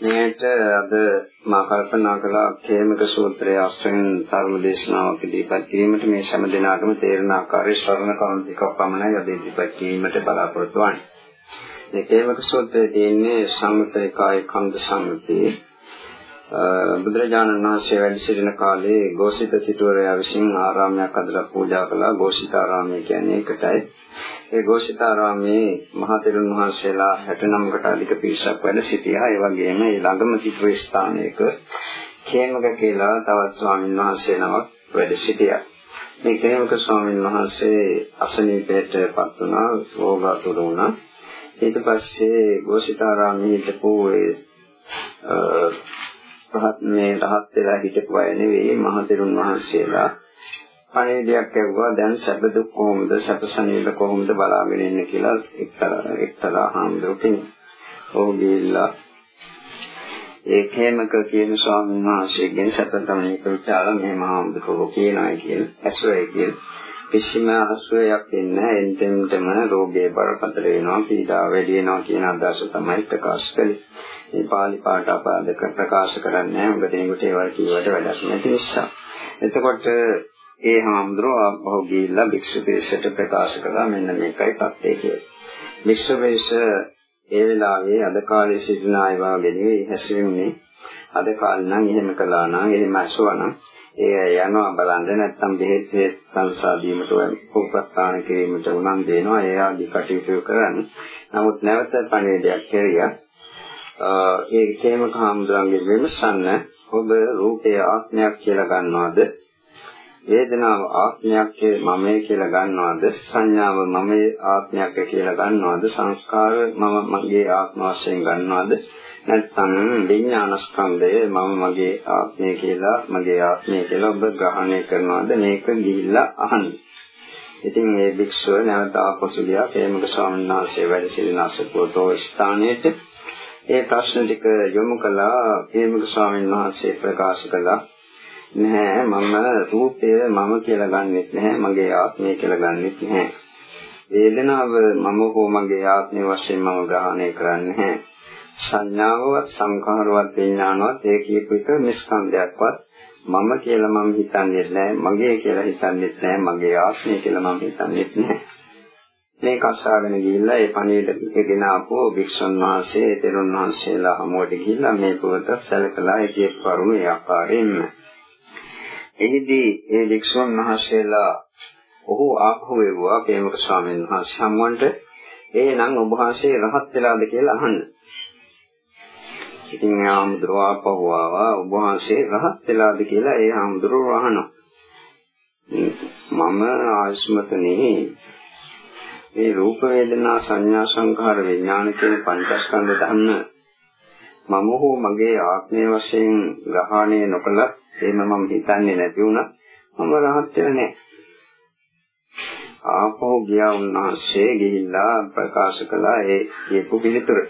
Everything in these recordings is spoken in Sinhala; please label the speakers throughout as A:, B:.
A: මේකට අද මා කල්පනා කළා කේමක සූත්‍රයේ ආශ්‍රයෙන් ධර්ම දේශනාවක් ඉදිරිපත් කිරීමට මේ හැම දිනාටම තේරෙන ආකාරයේ ශ්‍රවණ කරුණු ටිකක් පමණයි අද ඉදිරිපත් කිරීමට බලාපොරොත්තු වන්නේ. මේ කේමක සූත්‍රයේ තියෙන්නේ සංයුතේකාය කන්ද සංයුතේ බුදුරජාණන් වහන්සේ වැඩ සිටින කාලේ ගෝසිත සිටුවරයා විසින් ආරාමයක් අදලා පූජා කළා. ගෝසිතාරාමය කියන්නේ ඒකටයි. ඒ ගෝසිතාරාමේ මහතෙරුන් වහන්සේලා 69කට අධික පිරිසක් වැඩ සිටියා. ඒ වගේම ඒ ළඟම සිටුවේ ස්ථානයක කේමක කියලා තවත් ස්වාමීන් වහන්සේ නමක් වැඩ සිටියා. මේ කේමක ස්වාමීන් වහන්සේ අසනීපයට පත් වුණා, රෝගාතුර වුණා. ඊට පස්සේ ගෝසිතාරාමයේ හිටපු ඒ රහත් මේ රහත් වෙලා හිටපු අය නෙවෙයි මහතෙරුන් වහන්සේලා. පණිවිඩයක් ලැබුවා දැන් සැප දුක් කොහොමද? සැපසනීප කොහොමද බලාගෙන ඉන්නේ කියලා එක්තරා එක්තරා හාමුදුරුවෝ ඔහු ගිහිල්ලා ඒ කේමක කියන ස්වාමීන් වහන්සේගෙන් සැපතමනික විචාර මේ මහාමුදුරුවෝ කියනයි කියන ඇසුරේ කියන කිසිම අසුරයක් ඉන්නේ එන්ටෙන්ටම රෝගේ බරපතල වෙනවා පීඩාව වැඩි වෙනවා කියන අදහස තමයි ප්‍රකාශ කළේ. මේ පාලි පාඨ අපදක ප්‍රකාශ කරන්නේ නැහැ. මොකද ඒකට ඒවල් කියවට වැඩක් නැති නිසා. එතකොට ඒ හාමුදුරුවෝ ආපහු ගිහිල්ලා භික්ෂු පිරිසට ප්‍රකාශ කළා මෙන්න මේකයි තත්ත්වය කියලා. භික්ෂු පිරිස ඒ වෙලාවේ අද කාලේ සිටින අය වාගේ නෙවෙයි හැසිරෙන්නේ. අද කාලේ නම් එහෙම කළා නම් එහෙම අසවනම් ඒ යනවා බලන්න නැත්නම් බෙහෙත් හේත් සංසා දීමට උපස්ථාන කිරීමට උනන් දෙනවා ඒ ආදි කටයුතු කරන්නේ. නමුත් නැවත පණිවිඩයක් කෙරියා. ඒ කේමක හාමුදුරන්ගේ විමසන්න ඔබ රූපය ආත්මයක් කියලා ගන්නවද? වේදනාව ආත්මයක් මමයි කියලා ගන්නවද? සංඥාව මමයි ආත්මයක් කියලා ගන්නවද? සංස්කාර මම මගේ ආත්ම වශයෙන් ගන්නවද? නැත්නම් විඥානස්කන්ධය මම මගේ ආත්මය කියලා මගේ ආත්මය කියලා ඔබ ග්‍රහණය කරනවද? මේක ගිහිල්ලා අහන්න. ඉතින් මේ භික්ෂුව නැවත ආපසු ගියා ප්‍රේමක ස්වාමීන් වහන්සේ වැඩ සිටින අසපුවතෝ ස්ථානයේට ඒ ප්‍රශ්න ටික යොමු කළා. ප්‍රේමක ස්වාමීන් වහන්සේ ප්‍රකාශ කළා. නැහැ මම රූපය මම කියලා ගන්නෙත් නැහැ මගේ ආත්මය කියලා ගන්නෙත් නැහැ. වේදනාව මම හෝ මගේ ආත්මය වශයෙන් මම ග්‍රහණය කරන්නේ නැහැ. සංඥාවවත් සංඛාරවත් විඥානවත් ඒ කියපු එක නිස්කන්ධයක්වත් මම කියලා මම හිතන්නේ නැහැ මගේ කියලා හිතන්නේ නැහැ මගේ ආත්මය කියලා මම හිතන්නේ නැහැ. මේක අසාගෙන ගිහිල්ලා ඒ පණිවිඩ ගෙන ආපෝ වික්ෂුන් වහන්සේ තෙරුන් වහන්සේලා හමුවට ගිහිල්ලා මේ පුවත සැලකලා ඒ කියපු කරුණ ඒ ආකාරයෙන්ම. එහිදී ඒ වික්ෂුන් වහන්සේලා ඔහු ආපහු එවුවා ප්‍රේමක ස්වාමීන් වහන්සේ හමුවන්ට. එහෙනම් ඔබ වහන්සේ රහත් වෙලාද? කියලා අහන්න. ඉතින් ඒ ආමුදුරව ආපහු ආවා ඔබ වහන්සේ රහත් වෙලාද කියලා ඒ ආමුදුරව අහනවා. මම ආයස්මතනේ මේ රූප වේදනා සංඥා සංඛාර විඥාන කියන පංචස්කන්ධ ධර්ම මම හෝ මගේ ආත්මය වශයෙන් ග්‍රහණය නොකළ එහෙම මම හිතන්නේ නැති වුණා මම රහත් වෙන්නේ නැහැ. ආපහු ගියා උන්වහන්සේ ගිහිල්ලා ප්‍රකාශ කළා ඒ කියපු පිළිතුර.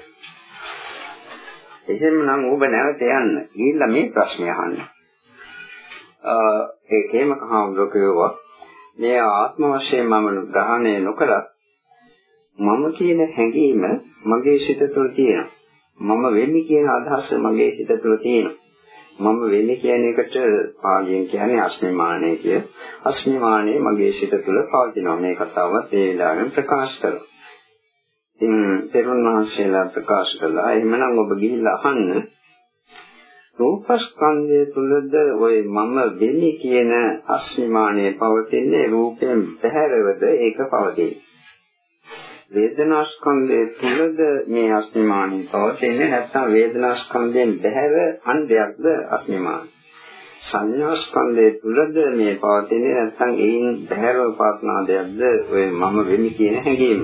A: එහෙමනම් ඔබ නැවත යන්න. ගිහිල්ලා මේ ප්‍රශ්නේ අහන්න. ඒ කේමක හාමුදුරුවෝ මේ ආත්ම වශයෙන් මම ග්‍රහණය නොකළත් මම කියන හැඟීම මගේ සිත තුළ තියෙනවා. මම වෙන්නේ කියන අදහස මගේ සිත තුළ තියෙනවා. මම වෙන්නේ කියන එකට පාලියෙන් කියන්නේ අස්මිමානය කිය. අස්මිමානය මගේ සිත තුළ පවතිනවා. මේ කතාවත් ඒ වෙලාවෙන් ප්‍රකාශ කරනවා. ඉතින් තෙරුන් වහන්සේලා ප්‍රකාශ කළා. එහෙමනම් ඔබ ගිහිල්ලා අහන්න. රූපස්කන්ධය තුලද ওই මම වෙන්නේ කියන අස්මිමානයේ පවතින්නේ රූපයෙන් බැහැරවද ඒක පවතින වේදනාස්කන්ධය තුලද මේ අස්මිමානයේ පවතින්නේ නැත්නම් වේදනාස්කන්ධයෙන් බැහැර අන්දයක්ද අස්මිමාන සංඥාස්කන්ධය තුලද මේ පවතින්නේ නැත්නම් ඒන් බැහැරව පවත්නා දෙයක්ද ඔය මම වෙන්නේ කියන හැඟීම.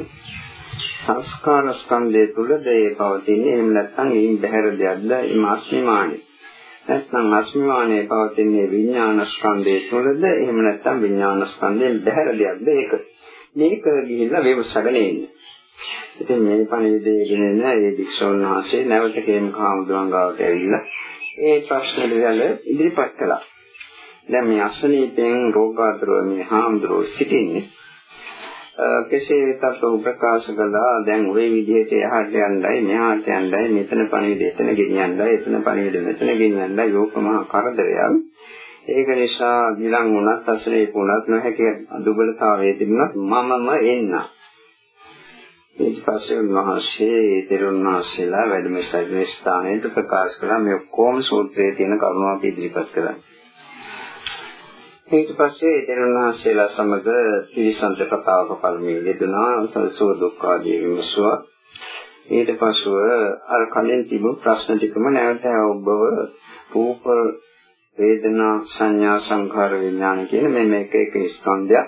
A: සංස්කාර ස්කන්ධය තුලද ඒ පවතින්නේ. එහෙම නැත්නම් ඒන් බැහැර දෙයක්ද එම අස්මිමානයි නැත්නම් අස්මිමානයේ පවතින්නේ විඥාන ස්කන්ධය තුලද එහෙම නැත්නම් විඥාන ස්කන්ධයෙන් බැහැර දෙයක්ද ඒක. මේක ගිහිල්ලා වේවසගෙන ඉන්නේ. ඉතින් මේ පණිවිඩය ගෙනෙන ඒ වික්ෂෝන් වහන්සේ නැවත කේම කාමුදුරන් ගාවට ඇවිල්ලා ඒ ප්‍රශ්න දෙවල ඉදිරිපත් කළා. දැන් මේ අසනීපෙන් රෝගාතුරව මේ හාමුදුරුවෝ සිටින්නේ කෙසේ වෙතත් ඔහු ප්‍රකාශ කළා දැන් ওই විදිහට එහාට යන්නයි මෙහාට යන්නයි මෙතන පණිවිඩ එතන ගෙනියන්නයි එතන පණිවිඩ මෙතන ගෙනියන්නයි යෝක මහා කරදරයක්. ඒක නිසා ගිලන් වුණත් අසරේ වුණත් නොහැකි දුබලතාවයේ තිබුණත් මමම එන්න. ඊට පස්සේ උන්වහන්සේ තෙරුන් වහන්සේලා වැඩම ස්ථානයේ ප්‍රකාශ කළා මේ කොම් සූත්‍රයේ තියෙන කරුණු අපි ඉදිරිපත් කළා. ඊට පස්සේ දෙරණාසේලා සමග පිරිසන්ත කතාවක පළමුව යෙදුනා සසෝ දුක්ඛ ආදී විමසුවා. ඊට පස්ව අර කලින් තිබුණු ප්‍රශ්න ටිකම නැවත ඔබව රූප වේදනා සංඥා සංඛාර විඥාන කියන මේ මේක එක ස්කන්ධයක්.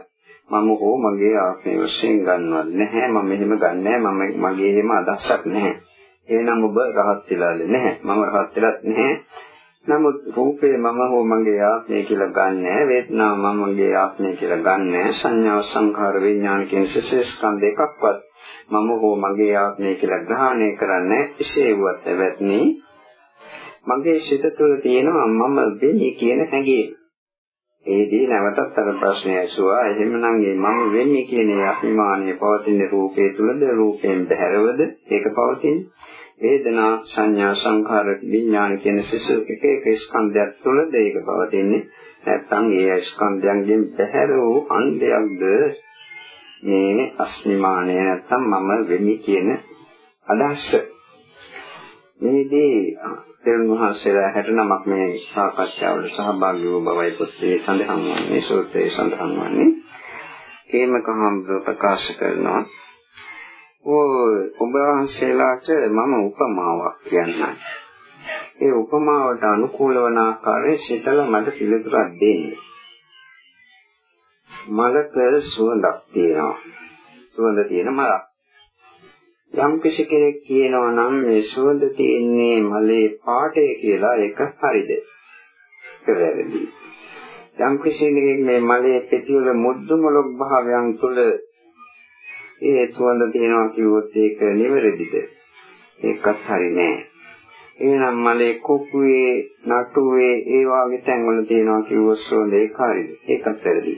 A: මම හෝ මගේ ආත්මය වශයෙන් ගන්නවත් නැහැ. මම එහෙම ගන්නෑ. මම මගේ එහෙම අදහසක් නැහැ. එහෙනම් ඔබ රහත් වෙලා නැහැ. මම රහත් වෙලත් නැහැ. නමුත් රූපේ මම හෝ මගේ ආත්මය කියලා ගන්නෑ වේදනාව මම මගේ ආත්මය කියලා ගන්නෑ සංඥා සංඛාර විඥාන කියන සිසස් ස්කන්ධ එකක්වත් මම හෝ මගේ ආත්මය කියලා ග්‍රහණය කරන්නේ එසේ වුවත් ඇවැත්නි මගේ සිත තුළ තියෙනවා මම වෙන්නේ කියන හැඟීම. ඒදී නැවතත් අර ප්‍රශ්නය ඇසුවා. එහෙමනම් මේ මම වෙන්නේ කියන අභිමානය පවතින රූපේ තුලද රූපයෙන් බැහැරවද? ඒක පවතින්නේ. වේදනා සංඥා සංඛාර විඥාන කියන සිසු එක එක ස්කන්ධයක් තුළද ඒක පවතින්නේ. නැත්නම් ඒ ස්කන්ධයන්ගෙන් බැහැර වූ අන්දයක්ද මේ අස්මිමානය නැත්නම් මම වෙමි කියන අදහස. මේදී තෙරුන් වහන්සේලා 69ක් මේ සාකච්ඡාවල සහභාගී වූ බවයි පොතේ සඳහන් වන්නේ සූත්‍රයේ සඳහන් වන්නේ. ඒමක හම්බ ප්‍රකාශ කරනවා. ඔබ වහන්සේලාට මම උපමාවක් කියන්නම්. ඒ උපමාවට අනුකූල වන ආකාරයේ සිතල මට පිළිතුරක් දෙන්න. මලක සුවඳක් තියෙනවා. සුවඳ තියෙන මලක්. යම් කිසි කෙනෙක් කියනවා නම් මේ සුවඳ තියෙන්නේ මලේ පාටය කියලා ඒක හරිද? ඒක වැරදි. යම් කිසි කෙනෙක් මේ මලේ පෙතිවල මුද්දු මොලොක් භාවයන් තුළ ඒ සුවඳ තියෙනවා කිව්වොත් ඒක නිවැරදිද? ඒකත් හරි නෑ. එහෙනම් මලේ කුකුවේ නටුවේ ඒ වාගේ තැන්වල තියෙනවා කිව්වොත් සුවඳ ඒක හරිද? ඒකත් වැරදි.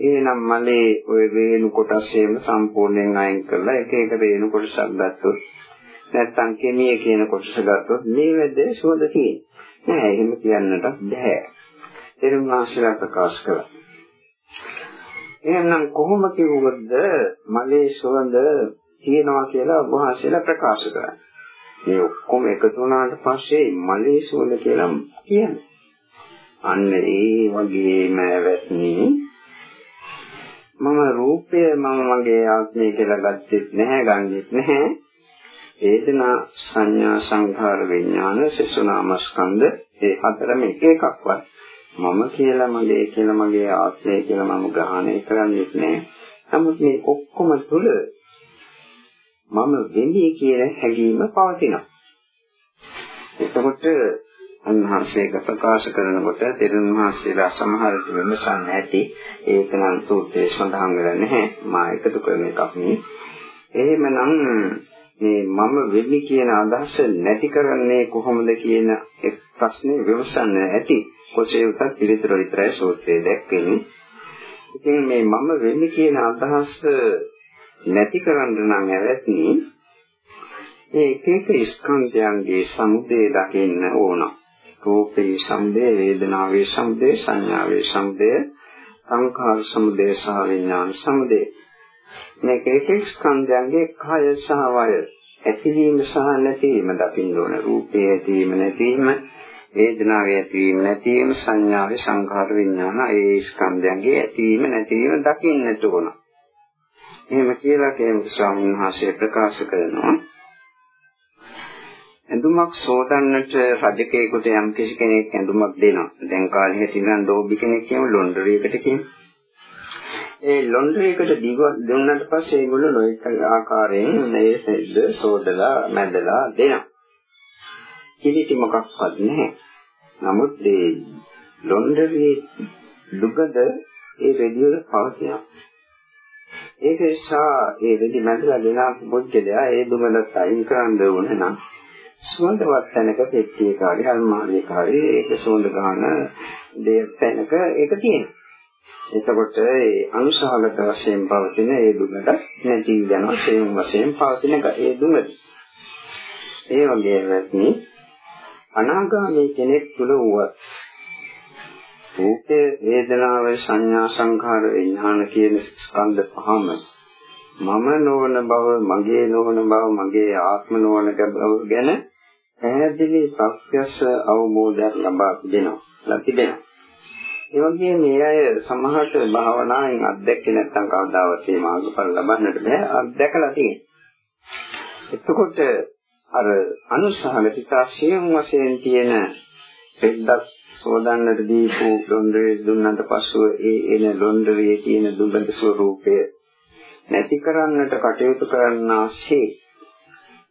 A: එහෙනම් මලේ ওই වේණු කොටසේම සම්පූර්ණයෙන් අයින් කරලා එක එක වේණු කොටසක් ගත්තොත් නැත්තම් කෙමිය කියන කොටස ගත්තොත් මේ වැදේ සුවඳ තියෙන්නේ. නෑ එහෙම කියන්නට බෑ. එරුමාශලා ප්‍රකාශ කළා. එහෙනම් කොහොම කිව්වොත්ද මලේ සුවඳ තියෙනවා කියලා වහන්සේලා ප්‍රකාශ කරන්නේ. මේ ඔක්කොම එකතු වුණාට පස්සේ මලේ සුවඳ කියලා කියන්නේ. අන්න ඒ වගේම වැටනි මම රූපය මම මගේ ආත්මය කියලා ගත්තෙත් නැහැ ගන්නෙත් නැහැ. වේදනා සංඥා සංඛාර විඥාන සසුනාමස්කන්ධ ඒ හතරම එක එකක්වත් මම කියලා මගේ කියලා මගේ ආත්මය කියලා මම ග්‍රහණය කරන්නේ නැහැ. නමුත් මේ ඔක්කොම තුල මම වෙන්නේ කියන හැඟීම පවතිනවා. එතකොට අන්හර්ෂයක ප්‍රකාශ කරනකොට තෙරුණහන්සේලා සමහර විමසන්න ඇති ඒක නම් සූත්‍රයේ සඳහන් වෙලා නැහැ. මා එකතු කරන එකක් නේ. එහෙමනම් මේ මම වෙන්නේ කියන අදහස නැති කරන්නේ කොහොමද කියන එක් ප්‍රශ්නේ විමසන්න ඇති. කොසේ උසස් පිළිතුර විතරයි සූත්‍රයේ දැක්වෙන්නේ. ඉතින් මේ මම වෙන්නේ කියන අදහස නැති කරන්න නම් ඇවැත්නි මේ එක එක ස්කන්ධයන්ගේ සමුදය දකින්න ඕන. රූපේ සමුදය, වේදනාවේ සමුදය, සංඥාවේ සමුදය, සංඛාර සමුදය සහ විඥාන සමුදය. මේක එක එක ස්කන්ධයන්ගේ කය සහ වය ඇතිවීම සහ නැතිවීම දකින්න ඕන. රූපේ ඇතිවීම නැතිවීම වේදනාවේ ඇතිවීම නැතිවීම සංඥාවේ සංඛාර විඥාන ඒ ස්කන්ධයන්ගේ ඇතිවීම නැතිවීම දකින්නට ඕන. එහෙම කියලා කේමක ස්වාමීන් වහන්සේ ප්‍රකාශ කරනවා. ඇඳුමක් සෝදන්නට රජකෙකුට යම් කිසි කෙනෙක් ඇඳුමක් දෙනවා. දැන් කාලේ හිටිනම් ඩෝබි කෙනෙක් කියමු ලොන්ඩරි එකට කියමු. ඒ ලොන්ඩරි එකට දුන්නට පස්සේ ඒගොල්ලෝ නොයෙක් ආකාරයෙන් මේ සෙද්ද සෝදලා මැදලා දෙනවා. කිලිටි මොකක්වත් නැහැ. නමුත් ඒ ලොන්ඩරියේ දුගද ඒ රෙදි වල පවතිනවා. ඒක නිසා ඒ රෙදි මැදලා ගෙනාපු පුද්ගලයා ඒ දුගඳ අයින් කරන්න ඕන නම් සුවඳවත් තැනක පෙට්ටියක හරි අල්මාරියක හරි ඒක සුවඳ ගන්න දෙයක් තැනක ඒක තියෙනවා. එතකොට ඒ අනුසහගත වශයෙන් පවතින ඒ දුකට නැති යනවා සේම වශයෙන් පවතින ඒ දුකට. ඒ වගේම වෙත්නි අනාගාමී කෙනෙක් තුල වුවත් රූපේ වේදනාව සංඥා සංඛාර විඥාන කියන ස්කන්ධ පහම මම නොවන බව මගේ නොවන බව මගේ ආත්ම නොවන බව ගැන පැහැදිලි ප්‍රත්‍යක්ෂ අවබෝධයක් ලබා දෙනවා ලතිබෙනවා ඒ වගේම මේ අය සමහරට භාවනාවෙන් අත්දැකේ නැත්නම් කවදාවත් මේ මාර්ගඵල ලබන්නට බෑ අත්දැකලා තියෙනවා. එතකොට අර අනුසහගතිකා සියුම් වශයෙන් තියෙන පෙද්දක් සෝදන්නට දීපු ලොන්ඩරේ දුන්නට පසුව ඒ එන ලොන්ඩරේ තියෙන දුබඳ ස්වરૂපය නැති කරන්නට කටයුතු කරන්නාසේ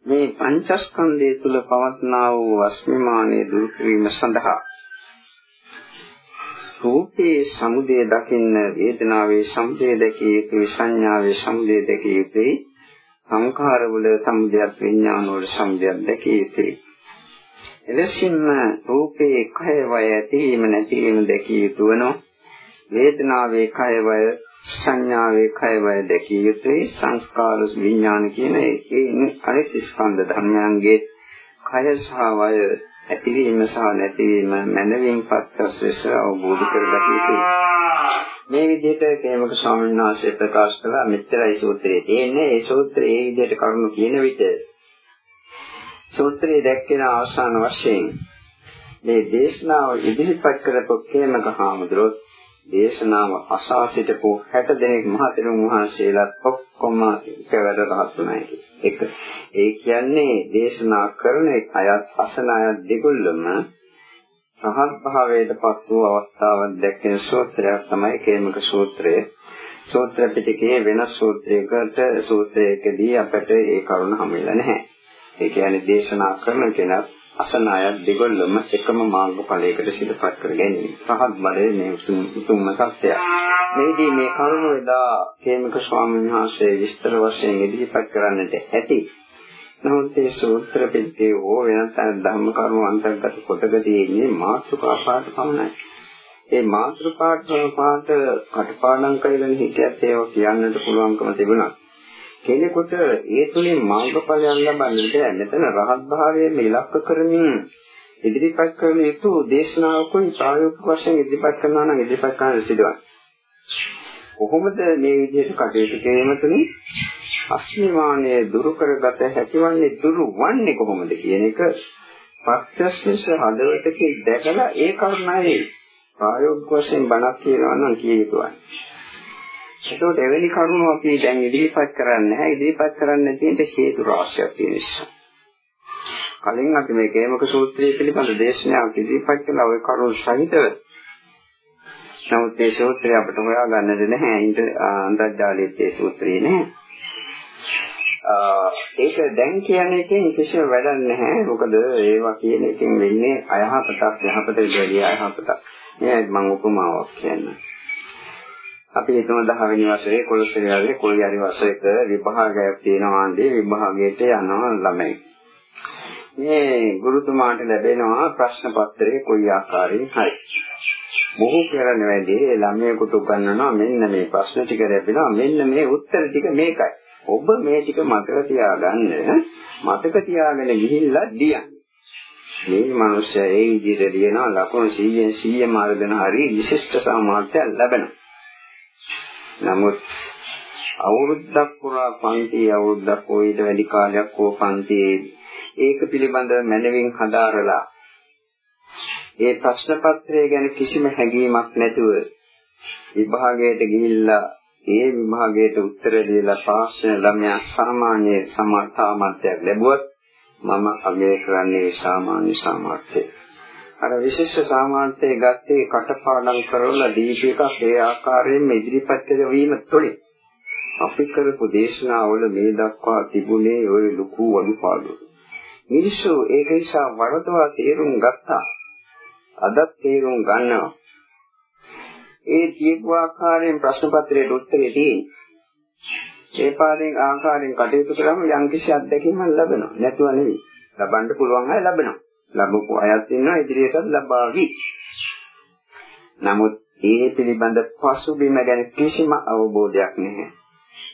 A: මේ පංචස්කන්ධය තුල පවත්නා වූ වස්මිමානයේ දුරු කිරීම සඳහා රූපේ සමුදය දකින්න වේදනාවේ සමුදය දැකිය යුතුයි සංඥාවේ සමුදය දැකිය යුතුයි. සංඛාරවල සමුදයක් විඥානවල සමුදයක් දැකිය යුතුයි. එලෙසින්ම රූපේ කය වය ඇතිවීම නැතිවීම දැකිය යුතු වනෝ වේදනාවේ කය වය සංඥාවේ කය වය දැකිය යුතුයි. සංස්කාර විඥාන කියන ඒ අනිත් ස්කන්ධ ධර්මයන්ගේ කය සහ වය ඇතිවීම සහ නැතිවීම මනවින් පත්‍යස්ස අවබෝධ කරගත යුතුයි. මේ විදිහට කේමක ස්වාමීන් වහන්සේ ප්‍රකාශ කළා මෙච්චරයි සූත්‍රයේ තියෙන්නේ ඒ සූත්‍රයේ මේ විදිහට කරුණු කියන විට සූත්‍රයේ දැක්වෙන අවසාන වශයෙන් මේ දේශනාව ඉදිරිපත් කරපු කේමක හාමුදුරුවෝ දේශනාව අසා සිටපු 60 දෙනෙක් මහතෙරුන් වහන්සේලාත් ඔක්කොම එකවර රහත්ුනායි එක. ඒ කියන්නේ දේශනා කරන අයත් අසන අයත් දෙගොල්ලම රහත් භාවයට පත් වූ අවස්ථාවක් දැක්වෙන සූත්‍රයක් තමයි කේමක සූත්‍රය. සූත්‍ර පිටකයේ වෙනස් සූත්‍රයකට සූත්‍රයකදී අපට ඒ කරුණ හමුවෙලා නැහැ. ඒ කියන්නේ දේශනා කරන කෙනා අසන අය දෙගොල්ලම එකම මාර්ගඵලයකට සිදුපත් කර ගැනීම. රහත් බලය මේ උතුම්ම සත්‍යය. මේදී මේ කරුණ එදා කේමක ස්වාමීන් වහන්සේ විස්තර වශයෙන් ඉදිරිපත් කරන්නට ඇති. නමුත් මේ සූත්‍ර පිටකේ හෝ වෙනත් ධර්ම කරුණු අන්තර්ගත කොටක තියෙන්නේ මාතෘකා පාඩ පමණයි. ඒ මාතෘකා පාඩ කටපාඩම් කරගෙන හිටියත් ඒවා කියන්නට පුළුවන්කම තිබුණා. කෙනෙකුට ඒ තුලින් මාර්ගඵලයන් ලබන්නට මෙතන රහත් භාවයෙන් ඉලක්ක කරමින් ඉදිරිපත් කරන යුතු දේශනාවකුයි ප්‍රායෝගික වශයෙන් ඉදිරිපත් කරනවා නම් ඉදිරිපත් කරන්න සිදුවන. කොහොමද මේ විදිහට කටයුතු කිරීම තුළින් අස්මිමානය දුරු කරගත හැකිවන්නේ දුරු වන්නේ කොහොමද කියන එක ප්‍රත්‍යක්ෂ හදවතකින් දැකලා ඒ කරුණයි ප්‍රායෝගික වශයෙන් බණක් කියනවා නම් කිය යුතුයි. ඒකෝට එවැනි කරුණු අපි දැන් ඉදිරිපත් කරන්නේ නැහැ. ඉදිරිපත් කරන්න තියෙන හේතු රාශියක් තියෙන නිසා. කලින් අපි මේ කේමක සූත්‍රය පිළිබඳ දේශනාවක් ඉදිරිපත් කළා ওই කරුණු සහිතව. නමුත් මේ සූත්‍රය අපිට හොයාගන්නද නැහැ. අන්තර්ජාලයේ මේ සූත්‍රය නැහැ. ඒක දැන් කියන එකෙන් කිසිම වැඩක් නැහැ. මොකද ඒවා කියන එකෙන් වෙන්නේ අයහපතක් යහපතට වැඩිය අයහපතක්. මේ මම උපමාවක් කියන්නම්. අපි හිතමු 10 වෙනි වසරේ කොළොස්සරියාවේ කොළියාරි වසරේක විභාගයක් තියෙනවා අන්දී විභාගයට යනවා ළමයි. මේ ගුරුතුමාට ලැබෙනවා ප්‍රශ්න පත්‍රයේ කොයි ආකාරයෙන් හරි. බොහෝ කරන වැඩි ළමයෙකුට උගන්වනවා මෙන්න මේ ප්‍රශ්න ටික ලැබෙනවා මෙන්න මේ උත්තර ටික මේකයි. ඔබ මේ ටික මතක තියාගන්න මතක තියාගෙන ගිහිල්ලා දියන්න. මේ මිනිස්සයා ඒ විදිහට දිනන ලකුණු 100න් 100 මාර්ගන හරි විශිෂ්ට සාමර්ථ්‍ය ලැබෙනවා. නමුත් අවුරුද්දක් පුරා පන්ති අවුරුද්දක් ඊට වැඩි කාලයක් හෝ පන්තියේ ඒක පිළිබඳව මනවින් හදාරලා ඒ ප්‍රශ්න පත්‍රය ගැන කිසිම හැඟීමක් නැතුව විභාගයට ගිහිල්ලා ඒ විභාගයට උත්තර දීලා පාස් වෙන ළමයා සාමාන්‍ය සමාර්ථාමත්යක් ලැබුවත් මම අගය කරන්නේ සාමාන්‍ය සමාර්ථය. අර විශේෂ සාමාර්ථයේ ගත්තේ කටපාඩම් කරලා දීපු එකක් ඒ ආකාරයෙන්ම ඉදිරිපත් කිරීම තුළින් අපි කරපු දේශනාවල මේ දක්වා තිබුණේ ওই ලুকু අනුපාඩු. මිනිස්සු ඒක නිසා වරදවා තේරුම් ගත්තා. අදත් තේරුම් ගන්නවා. ඒ කියපු ආකාරයෙන් ප්‍රශ්න පත්‍රයේ උත්තරේ තියෙන්නේ. ඒ පාඩෙන් ආකාරයෙන් කටයුතු කරාම යම්කිසි අත්දැකීමක් ලැබෙනවා. නැතුව නෙවෙයි. ලබන්න පුළුවන් අය ලැබෙනවා. ලැබපු අයත් ඉන්නවා ඉදිරියටත් ලබාවි. නමුත් ඒ පිළිබඳ පසුබිම ගැන කිසිම අවබෝධයක් නැහැ.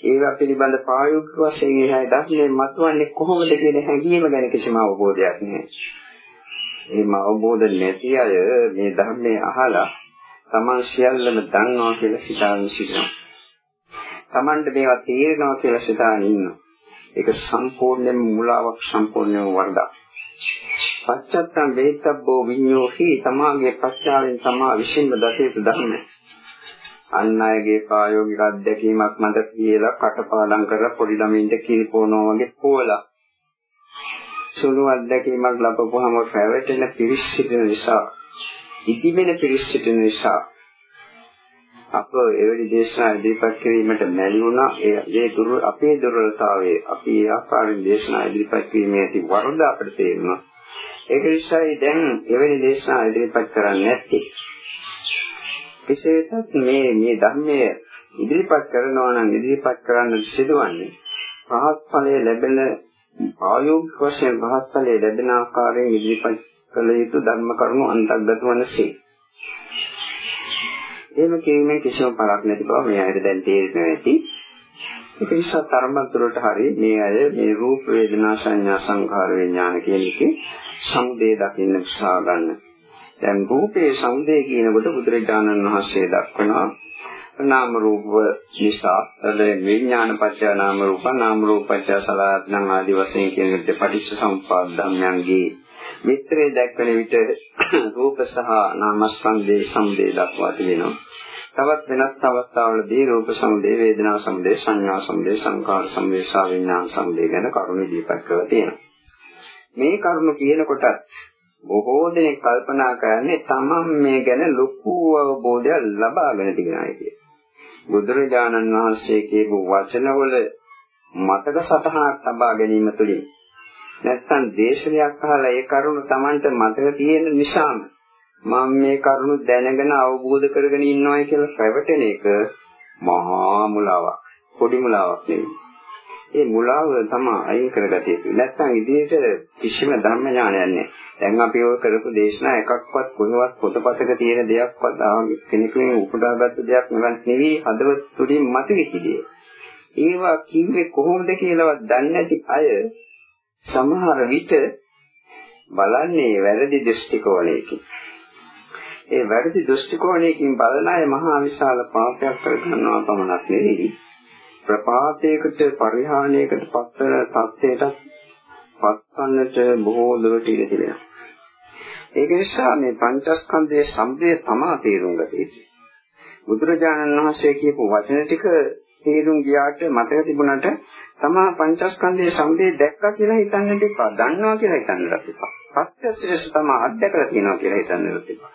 A: ඒවා පිළිබඳ ප්‍රායෝගික වශයෙන් එහා ධර්මයේ මතුවන්නේ කොහොමද කියන හැඟීම ගැන කිසිම අවබෝධයක් නැහැ. එහෙම අවබෝධ නැති අය මේ ධර්මයේ අහලා තමන් සියල්ලම දන්නවා කියලා සිතාගෙන සිටිනවා. තමන්ට මේවා තේරෙනවා කියලා සිතාගෙන ඉන්නවා. ඒක සම්පූර්ණයෙන්ම මුලාවක් සම්පූර්ණයෙන්ම වරදක්. පච්චත්තං වේතබ්බෝ විඤ්ඤෝහි තමාගේ පස්චාවෙන් තමා විසින්ම දතේතු ධර්ම. අන් අයගේ ප්‍රායෝගික අත්දැකීමක් මත කියලා කටපාඩම් කරලා පොඩි ළමින්ට කිරිපෝනවා වගේ පෝලා. සුළු අත්දැකීමක් ලැබපුවහම පැවැටෙන පිරිසිදු නිසා, ඉදිමෙන පිරිසිදු නිසා අප එවැනි දේශනා ඉදිරිපත් කිරීමට මැලි වුණා ඒ දුර අපේ දුර්වලතාවයේ අපි ඒ ආකාරයෙන් දේශනා ඉදිරිපත් කිරීමේ ඇති වරද අපිට තේරෙනවා ඒක නිසායි දැන් එවැනි දේශනා ඉදිරිපත් කරන්නේ නැත්තේ. කෙසේතත් මේ මේ ධර්මයේ ඉදිරිපත් කරනවා නම් ඉදිරිපත් කරන්න සිදුවන්නේ රහත් ඵලයේ ලැබෙන ආයෝගික වශයෙන් රහත් ඵලයේ ලැබෙන ආකාරයෙන් ඉදිරිපත් කළ යුතු ධර්ම කරුණු අන්තර්ගත වනසේ. එහෙම කිරීමෙන් කිසිම පළක් නැති බව මේ අයට දැන් තේරෙනවා ඇති. ඒක නිසා තරමතරට හරි මේ අය මේ රූප වේදනා සංඥා සංඛාර විඥාන කියන එකේ සමුදේ දකින්න උත්සාහ ගන්න. දැන් රූපේ සමුදේ කියනකොට බුදුරජාණන් වහන්සේ දක්වනවා නාම රූප නිසා එද විඥාන පත්‍ය නාම රූප නාම රූප පත්‍ය සලආත්නම් ආදි වශයෙන් කියන විදිහට පටිච්ච සමුප්පාද ධර්මයන්ගේ මිත්‍රේ දැක්වෙන විට රූප සහ නාමස්කන්ධේ සමුදේ දක්වා තියෙනවා. තවත් වෙනස් අවස්ථාවලදී රූප සමුදේ වේදනා සමුදේ සංඥා සමුදේ සංකාර සමුදේ සහ විඥාන සමුදේ ගැන කරුණු දීපත් කරලා තියෙනවා. මේ කරුණු කියනකොට බොහෝ දෙනෙක් කල්පනා කරන්නේ තමන් මේ ගැන ලොකු අවබෝධයක් ලබාගෙන තිබෙනයි කිය. බුදුරජාණන් වහන්සේ කියපු වචනවල මතක සටහනක් තබා ගැනීම තුළින් නැත්තම් දේශනයක් අහලා ඒ කරුණ Tamanට මතක තියෙන නිසාම මම මේ කරුණු දැනගෙන අවබෝධ කරගෙන ඉන්නවයි කියලා පැවටෙන එක මහා මුලාවක්. පොඩි මුලාවක් නෙවෙයි. ඒ මුලාව තමයි අයින් කරගත යුතු. නැත්නම් ඉදිරියට කිසිම ධර්ම ඥානයක් නැහැ. දැන් අපි ඔය කරපු දේශනා එකක්වත් කොහොමවත් පොතපතක තියෙන දෙයක්වත් කෙනෙකුෙන් උපුටාගත්තු දෙයක් නෙවෙයි හදවත තුළින් මතුවෙච්ච දේ. ඒවා කිව්වේ කොහොමද කියලාවත් දන්නේ නැති අය සමහර විට බලන්නේ වැරදි දෘෂ්ටි කෝණයකින්. ඒ වැරදි දෘෂ්ටි කෝණයකින් බලන අය මහා විශාල පාපයක් කරගන්නවා පමණක් නෙවෙයි ප්‍රපාතයකට පරිහානියකට පත්වන තත්ත්වයට පත්වන්නට බොහෝ දුරට ඉඩ තිබෙනවා. ඒක නිසා මේ පංචස්කන්ධයේ සම්පේ තමා තේරුම් ගත යුතුයි. බුදුරජාණන් වහන්සේ කියපු වචන ටික තේරුම් ගියාට මතක තිබුණාට තමා පංචස්කන්ධයේ සම්පේ දැක්කා කියලා හිතන්නට එපා. දන්නවා කියලා හිතන්නට එපා. ප්‍රත්‍යක්ෂයෙන් තමා අත්දැකලා තියෙනවා කියලා හිතන්නට එපා.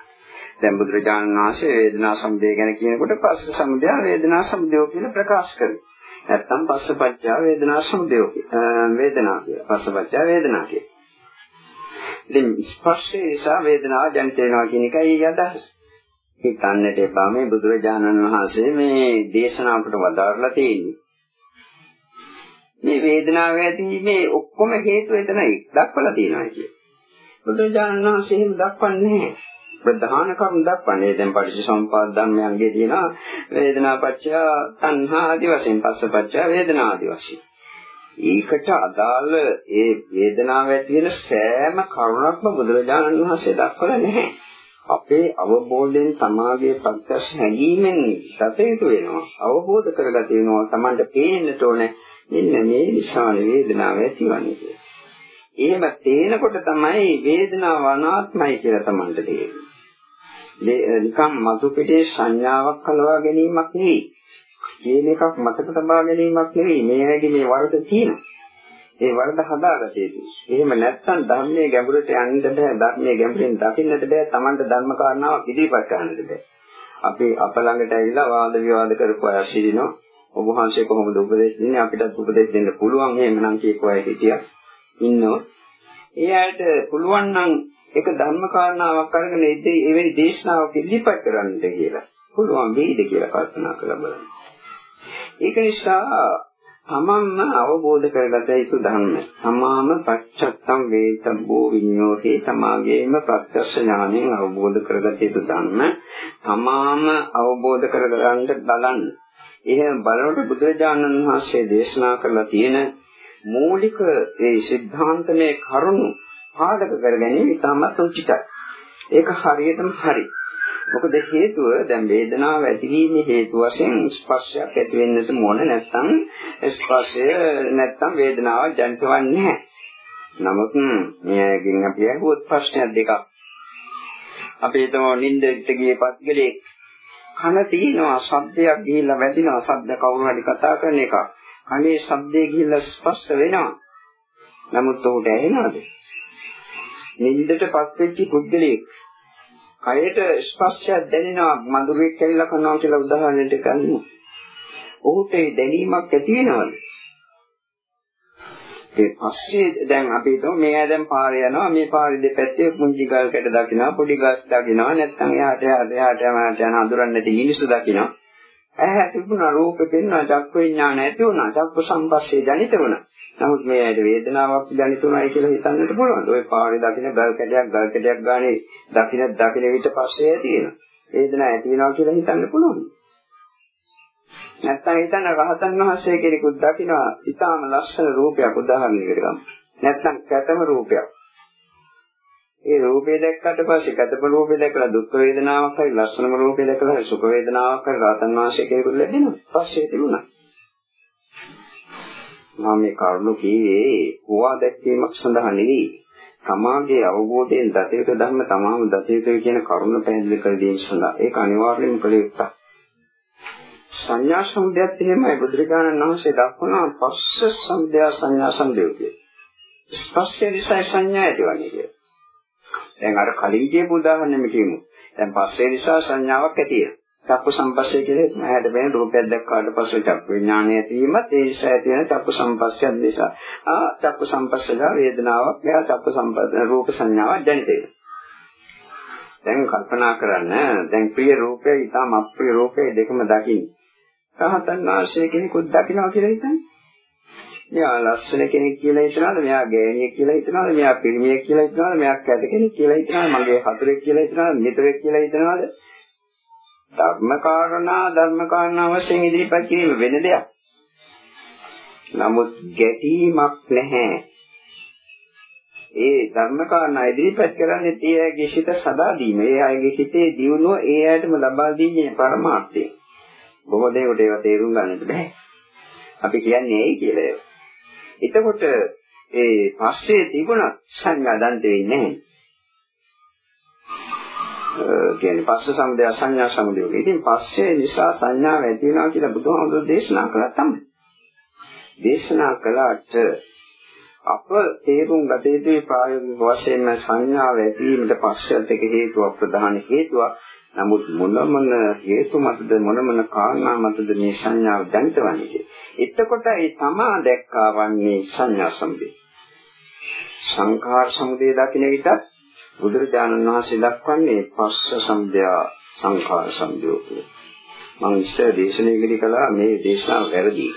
A: දැන් බුදුරජාණන් වහන්සේ වේදනා සම්පේ ගැන කියනකොට පස්ස සම්පේ වේදනා සම්පේ කියලා ප්‍රකාශ කරනවා. නැත්තම් පස්සපච්චා වේදනා සමුදය වේදනා කියලා. පස්සපච්චා වේදනා කියලා. ඉතින් ස්පර්ශය නිසා වේදනාව ජනිත වෙනවා කියන එකයි අදහස. හිතන්නට එපා මේ බුදුරජාණන් වහන්සේ මේ දේශනාවට වදාරලා තියෙන්නේ. මේ වේදනාව ඇතිීමේ ඔක්කොම හේතු එතනයි දක්වලා තියෙනවා කියන්නේ. බුදුරජාණන් වහන්සේ එහෙම දක්වන්නේ නැහැ. ප්‍රධාන කරුණු දක්වන්නේ දැන් පටිච්චසමුපාද ධර්මයන්ගේ තියෙන වේදනාපච්චය තණ්හා ආදි වශයෙන් පස්සපච්චය වේදනා ආදි වශයෙන්. ඒකට අදාළ ඒ වේදනාව ඇති වෙන සෑම කරුණක්ම බුදුරජාණන් වහන්සේ දක්වලා නැහැ. අපේ අවබෝධයෙන් සමාගයේ ප්‍රත්‍යක්ෂ හැඟීමෙන් ගත යුතු වෙනවා. අවබෝධ කරගත වෙනවා. Tamanට පේන්නට ඕනේ මෙන්න මේ නිසා වේදනාව ඇතිවන්නේ කියලා. එහෙම තේනකොට තමයි වේදනාව අනාත්මයි කියලා Tamanට තේරෙන්නේ. නිකම් මතු පිටේ සංඥාවක් කලවා ගැනීමක් නෙවෙයි. කියන එකක් මතක තබා ගැනීමක් නෙවෙයි. මේ ඇගේ මේ වරද තියෙනවා. ඒ වරද හදාගත යුතුයි. එහෙම නැත්නම් ධර්මයේ ගැඹුරට යන්නට බෑ. ධර්මයේ ගැඹුරින් දකින්නට බෑ. Tamanට ධර්ම කාරණාවක් ඉදිරිපත් කරන්නට බෑ. අපි අප ළඟට ඇවිල්ලා වාද විවාද කරපු අය සිටිනවා. ඔබ වහන්සේ කොහොමද උපදේශ දෙන්නේ? අපිටත් උපදේශ දෙන්න පුළුවන්. එහෙමනම් කියපු අය හිටියා. ඉන්නවා. ඒ අයට පුළුවන් නම් ඒක ධර්ම කාරණාවක් අරගෙන ඉතින් එවැනි දේශනාවක් ඉදිරිපත් කරන්නට කියලා පුළුවන් වෙයිද කියලා කල්පනා කරලා බලන්න. ඒක නිසා තමන්ම අවබෝධ කරගත යුතු ධර්ම. තමාම පච්චත්තම් වේතබ්බෝ විඤ්ඤෝතේ තමාගේම ප්‍රත්‍යක්ෂ ඥාණයෙන් අවබෝධ කරගත යුතු ධර්ම. තමාම අවබෝධ කරගන්න බලන්න. එහෙම බලනකොට බුදුරජාණන් වහන්සේ දේශනා කරලා තියෙන මූලික ඒ સિદ્ધාන්තමේ කරුණු පාදක කරගැනීම ඉතාමත් උචිතයි. ඒක හරියටම හරියි. මොකද හේතුව දැන් වේදනාව ඇතිවීමේ හේතු වශයෙන් ස්පර්ශයක් ඇති වෙන්නට ඕන නැත්නම් ස්පර්ශය නැත්නම් වේදනාව ජනිතවන්නේ නැහැ. නමුත් මෙයකින් අපි අහුවොත් ප්‍රශ්නයක් දෙකක්. අපි හිතමු නින්දට ගියේ පත්ගලේ කන තියෙනවා ශබ්දයක් ගිහිල්ලා වැදිනවා ශබ්ද කවුරු හරි කතා කරන එක. කනේ ශබ්දේ ගිහිල්ලා ස්පර්ශ වෙනවා. නමුත් ඔහුට ඇහෙනවද? නින්දටපත් වෙච්ච පුද්ගලයෙක් කයට ස්පර්ශයක් දැනෙනවා මధుරෙක් කැවිලා කරනවා කියලා උදාහරණයක් ගන්න. ඔහුට ඒ දැනීමක් ඇති වෙනවද? ඒ පස්සේ දැන් අපි හිතමු මෙයා දැන් පාරේ යනවා මේ පාරේ දෙපැත්තේ පුංචි ගල් කැට දකිනවා පොඩි ගස් දකිනවා නැත්නම් එහාට එහාට එහාට යමාට යන හඳුරන්නේ නැති මිනිස්සු දකිනවා ඇහැ තිබුණා රූප පෙන්වනවා චක්ක විඥාන ඇති වුණා චක්ක සම්පස්සේ ජනිත වුණා නමුත් මේ ඇයිද වේදනාවක් දැනිතුනයි කියලා හිතන්නට පුළුවන්. ඔය පාරේ දකින්න ගල් කැටයක් ගල් කැටයක් ගානේ දකින්න දකින්න විට පස්සේ ඇති වෙනවා. වේදනාව ඇති වෙනවා කියලා හිතන්න පුළුවන්. නැත්තම් හිතන්න රහතන් වහන්සේ කෙනෙකුත් දකිනවා ඊටාම ලස්සන රූපයක් උදාහරණයකට ගමු. නැත්තම් කැතම රූපයක්. ඒ රූපේ දැක්කට පස්සේ කැතම රූපේ දැකලා දුක් වේදනාවක් හරි ලස්සනම රූපේ දැකලා සුඛ වේදනාවක් හරි රහතන් වහන්සේ කෙනෙකුට ලැබෙනවා. පස්සේ තිබුණා. මම මේ කරුණු කීවේ හොවා දැක්වීමක් සඳහා නෙවෙයි. තමාගේ අවබෝධයෙන් දතේක ධර්ම තමාම දතේක කියන කරුණ පැහැදිලි කර දීම සඳහා ඒක අනිවාර්යයෙන්ම කළ යුතුයි. සංඥා සමුදයත් එහෙමයි බුදුරජාණන් වහන්සේ දක්වනවා පස්ස සමුදය සංඥා සමුදය කියලා. ස්පර්ශය නිසා සංඥා ඇතිවන්නේ කියලා. දැන් අර කලින් කියපු උදාහරණෙම කියමු. දැන් පස්සේ නිසා සංඥාවක් ඇති වෙනවා. චක්කු සම්පස්සේ කියලා ඇහැට පෙනෙන රූපයක් දැක්කාට පස්සේ චක්කු විඥානය ඇතිවීමත් ඒ නිසා ඇති වෙන චක්කු සම්පස්සයක් නිසා. ආ චක්කු සම්පස්සලා වේදනාවක් එයා චක්කු සම්පස්ස රූප සංඥාවක් ජනිත දැන් කල්පනා කරන්න. දැන් ප්‍රිය රූපය ඊටම අප්‍රිය රූපය දෙකම දකින්න. රහතන් වහන්සේ කෙනෙකුත් දකින්නවා කියලා හිතන්නේ. මෙයා ලස්සන කෙනෙක් කියලා හිතනවාද? මෙයා ගෑණියෙක් කියලා හිතනවාද? මෙයා පිරිමියෙක් කියලා හිතනවාද? මෙයා කැට කෙනෙක් කියලා හිතනවාද? මගේ හතුරෙක් කියලා හිතනවාද? මිතුරෙක් කියලා හිතනවාද? ධර්මකාරණා ධර්මකාරණා වශයෙන් ඉදිරිපත් කිරීම වෙන දෙයක්. නමුත් ගැටීමක් නැහැ. ඒ ධර්මකාරණා ඉදිරිපත් කරන්නේ ඒ අයගේ සිත සදා දීම. ඒ අයගේ සිතේ දියුණුව ඒ අයටම ලබා දීමේ පරමාර්ථය. බොහෝ දෙනෙකුට ඒවා තේරුම් ගන්නට බෑ. අපි කියන්නේ ඇයි කියලා ඒක. එතකොට ඒ පස්සේ තිබුණ සංඥා දන්ත වෙන්නේ නැහැ. කියන්නේ පස්ස සමුදය සංඥා සමුදය. ඉතින් පස්සේ නිසා සංඥාව ඇති වෙනවා කියලා බුදුහාමුදුරෝ දේශනා කළා තමයි. දේශනා කළාට අප තේරුම් ගත යුතුයි ප්‍රායෝගික වශයෙන්ම සංඥාව ඇතිවීමට පස්සෙත් එක හේතුවක් ප්‍රධාන හේතුවක්. නමුත් මොන මොන හේතු මතද මොන මොන කාරණා මතද මේ සංඥාව දැනිටවන්නේ කියලා. එතකොට ඒ තමා දැක්කා වන්නේ සංඥා සමුදය. සංඛාර සමුදය දකින්න විටත් බුදුරජාණන් වහන්සේ දක්වන්නේ පස්ස සම්භය සංඛාර සම්භයෝ කියලා. මම ඉස්සර දේශනාවේදී කළා මේ දේශනාව වැරදි.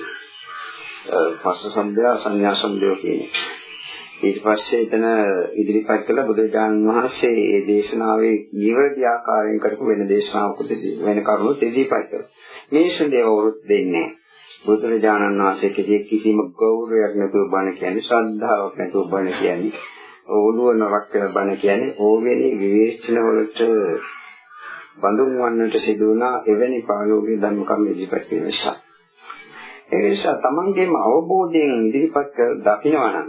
A: පස්ස සම්භය සංඥා සම්භයෝ කියන්නේ. ඊට පස්සේ එතන ඉදිරිපත් කළ බුදුරජාණන් වහන්සේ මේ දේශනාවේ නිවැරදි ආකාරයෙන් කරපු වෙන දේශනාවකට වෙන කරුණු ඉදිරිපත් කළා. මේ ශ්‍රදේවවරුත් දෙන්නේ බුදුරජාණන් වහන්සේ කිසිම ගෞරවයක් නැතුව බණ කියන්නේ ශ්‍රද්ධාවක් නැතුව බණ කියන්නේ ඔළුව නරක් වෙන බණ කියන්නේ ඕවෙනි විවේචන වලට බඳුන් වන්නට සිදු වුණා එවැනි ප්‍රායෝගික ධර්ම කර්ම ඉදිරිපත් කිරීම නිසා. ඒ නිසා තමන්ගේම අවබෝධයෙන් ඉදිරිපත් කර දකිනවා නම්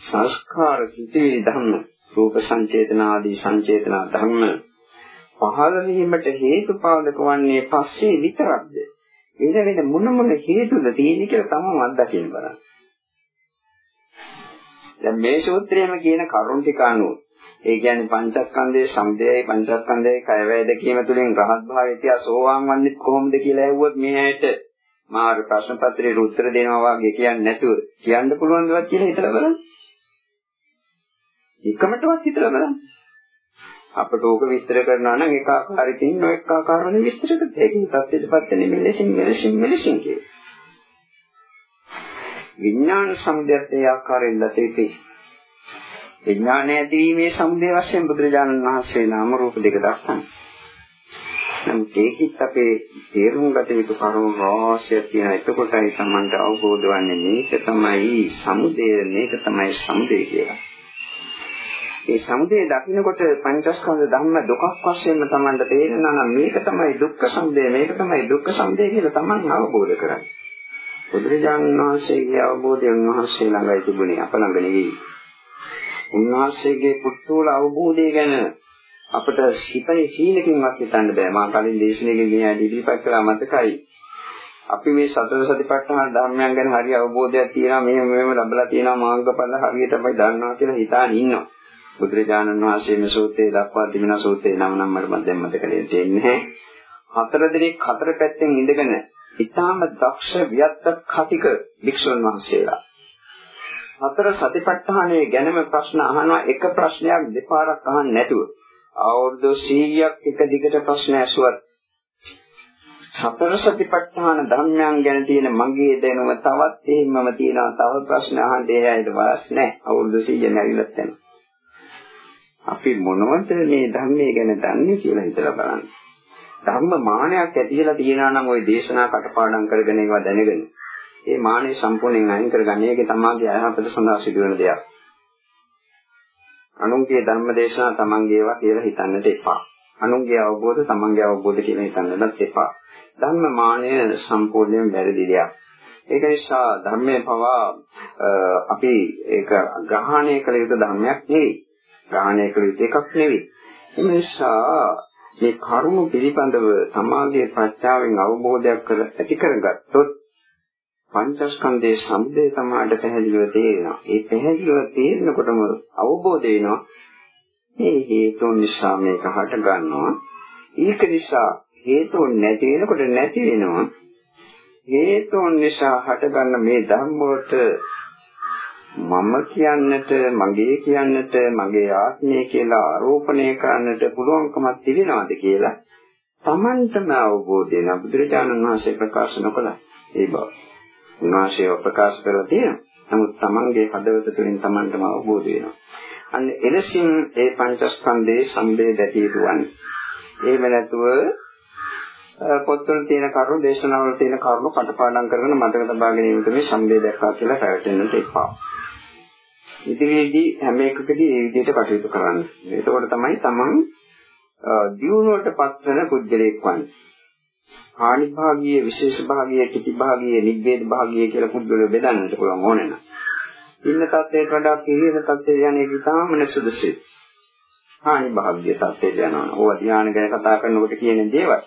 A: සංස්කාර සිටේ ධර්ම රූප සංචේතන ආදී සංචේතන ධර්ම පහළ වීමට හේතුපාදක වන්නේ පස්සේ විතරක්ද? වෙන වෙන මොන මොන හේතුද තියෙන්නේ කියලා තමම අත්දකින්න බලන්න. දැන් මේ සූත්‍රයේම කියන කරුණ ටික අනුව ඒ කියන්නේ පංචස්කන්ධයේ සමුදයයි පංචස්කන්ධයේ කය වේද කීම තුලින් රහත් භාවය තියා සෝවාන් වන්නේ කොහොමද කියලා ඇහුවොත් මේ ඇයට මාර ප්‍රශ්න පත්‍රයේ උත්තර දෙනවා වගේ කියන්නේ නැතුව කියන්න පුළුවන් දේවල් කියලා හිතලා බලන්න. එකමටවත් හිතලා බලන්න. අපට ඕක විස්තර කරනවා නම් එක ආකාරයකින් නොඑක ආකාරවලින් විස්තර කරත් ඒකෙන් තත්ත්වයටපත් වෙන්නේ මෙලෙසින් මෙලෙසින් මෙලෙසින් කියලා. විඥාන සමුදයත් ඒ ආකාරයෙන් දත යුතුයි. විඥානය ඇතිවීමේ සමුදය වශයෙන් බුදුරජාණන් වහන්සේ නාම රූප දෙක දක්වනවා. නමුත් ඒකිට අපේ තේරුම් ගත යුතු කරුණු රාශියක් තියෙනවා. එතකොටයි Tamanට අවබෝධ වන්නේ මේක තමයි සමුදය මේක තමයි සමුදය කියලා. ඒ සමුදය දකින්නකොට පංචස්කන්ධ ධර්ම දුකක් වශයෙන්ම Tamanට තේරෙනවා නම් මේක තමයි දුක්ඛ සමුදය මේක තමයි දුක්ඛ සමුදය කියලා Taman අවබෝධ කරගන්න. බුදුරජාණන් වහන්සේගේ අවබෝධය උන්වහන්සේ ළඟයි තිබුණේ අප ළඟ නෙවෙයි. උන්වහන්සේගේ පුත්තෝල අවබෝධය ගැන අපිට හිතේ සීලකින්වත් හිතන්න බෑ. මා කලින් දේශනාවකින් මේ ඉදිරිපත් කළා මතකයි. අපි මේ සතර සතිපට්ඨාන ධර්මයන් ගැන හරි අවබෝධයක් තියෙනවා. මෙහෙම මෙහෙම ලැබලා තියෙනවා මාර්ගඵල හරියට අපි දන්නවා කියලා හිතාන ඉන්නවා. බුදුරජාණන් වහන්සේ මේ සූත්‍රයේ දක්වා තිබෙන සූත්‍රේ නම නම් මට දැන් මතක දෙන්නේ හතර දිනක් හතර පැත්තෙන් ඉඳගෙන ඊටාම දක්ෂ වියත්ත කතික වික්ෂුන් වහන්සේලා. හතර සතිපට්ඨානයේ ගැනම ප්‍රශ්න අහනවා එක ප්‍රශ්නයක් දෙපාරක් අහන්නේ නැතුව. අවුරුදු 100ක් එක දිගට ප්‍රශ්න ඇසුවත්. සතර සතිපට්ඨාන ධර්මයන් ගැන තියෙන මගේ දැනුම තවත් එහෙමම තියෙනවා තව ප්‍රශ්න අහන්න. ඒ ඇයිද වාස් නැහැ. අවුරුදු 100 නැරිලත් යනවා අපි මොනවද මේ ධර්මයේ ගැන දන්නේ කියලා හිතලා බලන්න. ධර්ම මානයක් ඇතිලා තියෙනවා නම් ওই දේශනා කටපාඩම් කරගෙන ඒවා දැනගෙන ඒ මානෙ සම්පූර්ණයෙන් අයින් කරගන්න එක තමයි අයහපත සඳහා සිදුවන දෙයක් අනුන්ගේ ධර්ම දේශනා තමන්ගේ ඒවා කියලා හිතන්නට එපා. අනුන්ගේ අවබෝධ තමන්ගේ අවබෝධ කියලා හිතන්නත් එපා. ධර්ම මානය සම්පූර්ණයෙන් වැරදි දෙයක්. ඒක නිසා ධර්මයේ පවා අපි ඒක ග්‍රහණය කළ යුතු ධර්මයක් නෙවෙයි. ග්‍රහණය කළ යුතු එකක් නෙවෙයි. ඒ නිසා මේ කරුණු පිළිබඳව සමාගයේ ප්‍රත්‍යාවෙන් අවබෝධයක් කර ඇති කරගත්තොත් පංචස්කන්ධයේ සම්දේ තමාට පැහැදිලිව තේරෙනවා. ඒ පැහැදිලිව තේරෙනකොටම අවබෝධ වෙනවා මේ හේතුන් නිසා මේක හට ගන්නවා. ඒක නිසා හේතුන් නැති වෙනකොට නැති වෙනවා. හේතුන් නිසා හටගන්න මේ ධර්ම වලට මම කියන්නට මගේ කියන්නට මගේ ආත්මය කියලා ආරෝපණය කරන්නට පුළුවන්කමක් තිබෙනවද කියලා Tamanටම අවබෝධ වෙන බුදුරජාණන් වහන්සේ ප්‍රකාශ නොකළා ඒ බව. උන්වහන්සේ ප්‍රකාශ කරලා තියෙනවා. නමුත් Tamanගේ හදවත තුළින් Tamanටම අවබෝධ වෙනවා. අන්න එලෙසින් ඒ පංචස්කන්ධයේ සම්බේ දැකිය යුතුවන්නේ. එහෙම නැතුව පොත්වල තියෙන කරුණු දේශනාවල තියෙන කරුණු කටපාඩම් කරගෙන මතක තබා ගැනීමට මේ සම්බේ දැක්කා කියලා පැවැටෙන්නට එපා. ඉදිරියේදී හැම එකකදී මේ විදිහට කටයුතු කරන්න. එතකොට තමයි Taman දියුණුවට පත්වන පුද්ගලයෙක් වන්නේ. ආනි භාගීය විශේෂ භාගීය කිති භාගීය නිබ්බේද භාගීය කියලා පුද්ගලව බෙදන්නට පුළුවන් ඕනේ නම්. ඉන්න තත්ත්වයට වඩා පිළිවෙල තත්ත්වයට යන්නේ ඉතාම නසුදුසුයි. ආනි භාගීය තත්ත්වයට යනවා. ඕවා ධ්‍යාන ගැන කතා කරනකොට කියන දේවල්.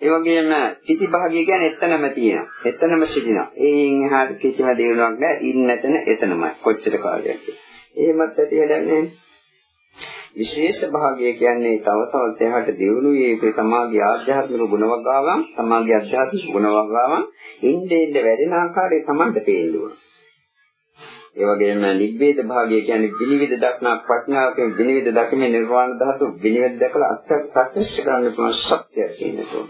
A: ඒ වගේම කිති භාගීය කියන්නේ එතනම තියෙනවා. එතනම සිටිනවා. ඒයින් එහාට කිසිම දේවලක් නැහැ. ඉන්න එතන එතනමයි. කොච්චර කාලයක්. එහෙමත් ඇති වැඩක් නැහැ. විශේෂ භාගය කියන්නේ තව තවත් එහාට දියුණු වේ යුතු සමාගයේ ආධ්‍යාත්මික ගුණවගාවන් සමාගයේ ආධ්‍යාත්මික ගුණවගාවන් ඉන්නේ ඉන්නේ වැඩෙන ආකාරය Tamanට පේනවා. ඒ වගේම නිබ්බේද භාගය කියන්නේ විනිවිද දක්නා ප්‍රඥාවකින් විනිවිද දකින්නේ නිර්වාණ ධාතු විනිවිද දැකලා අත්‍යක්ෂ කරන්න පුළුවන් ශක්තිය තියෙනවා.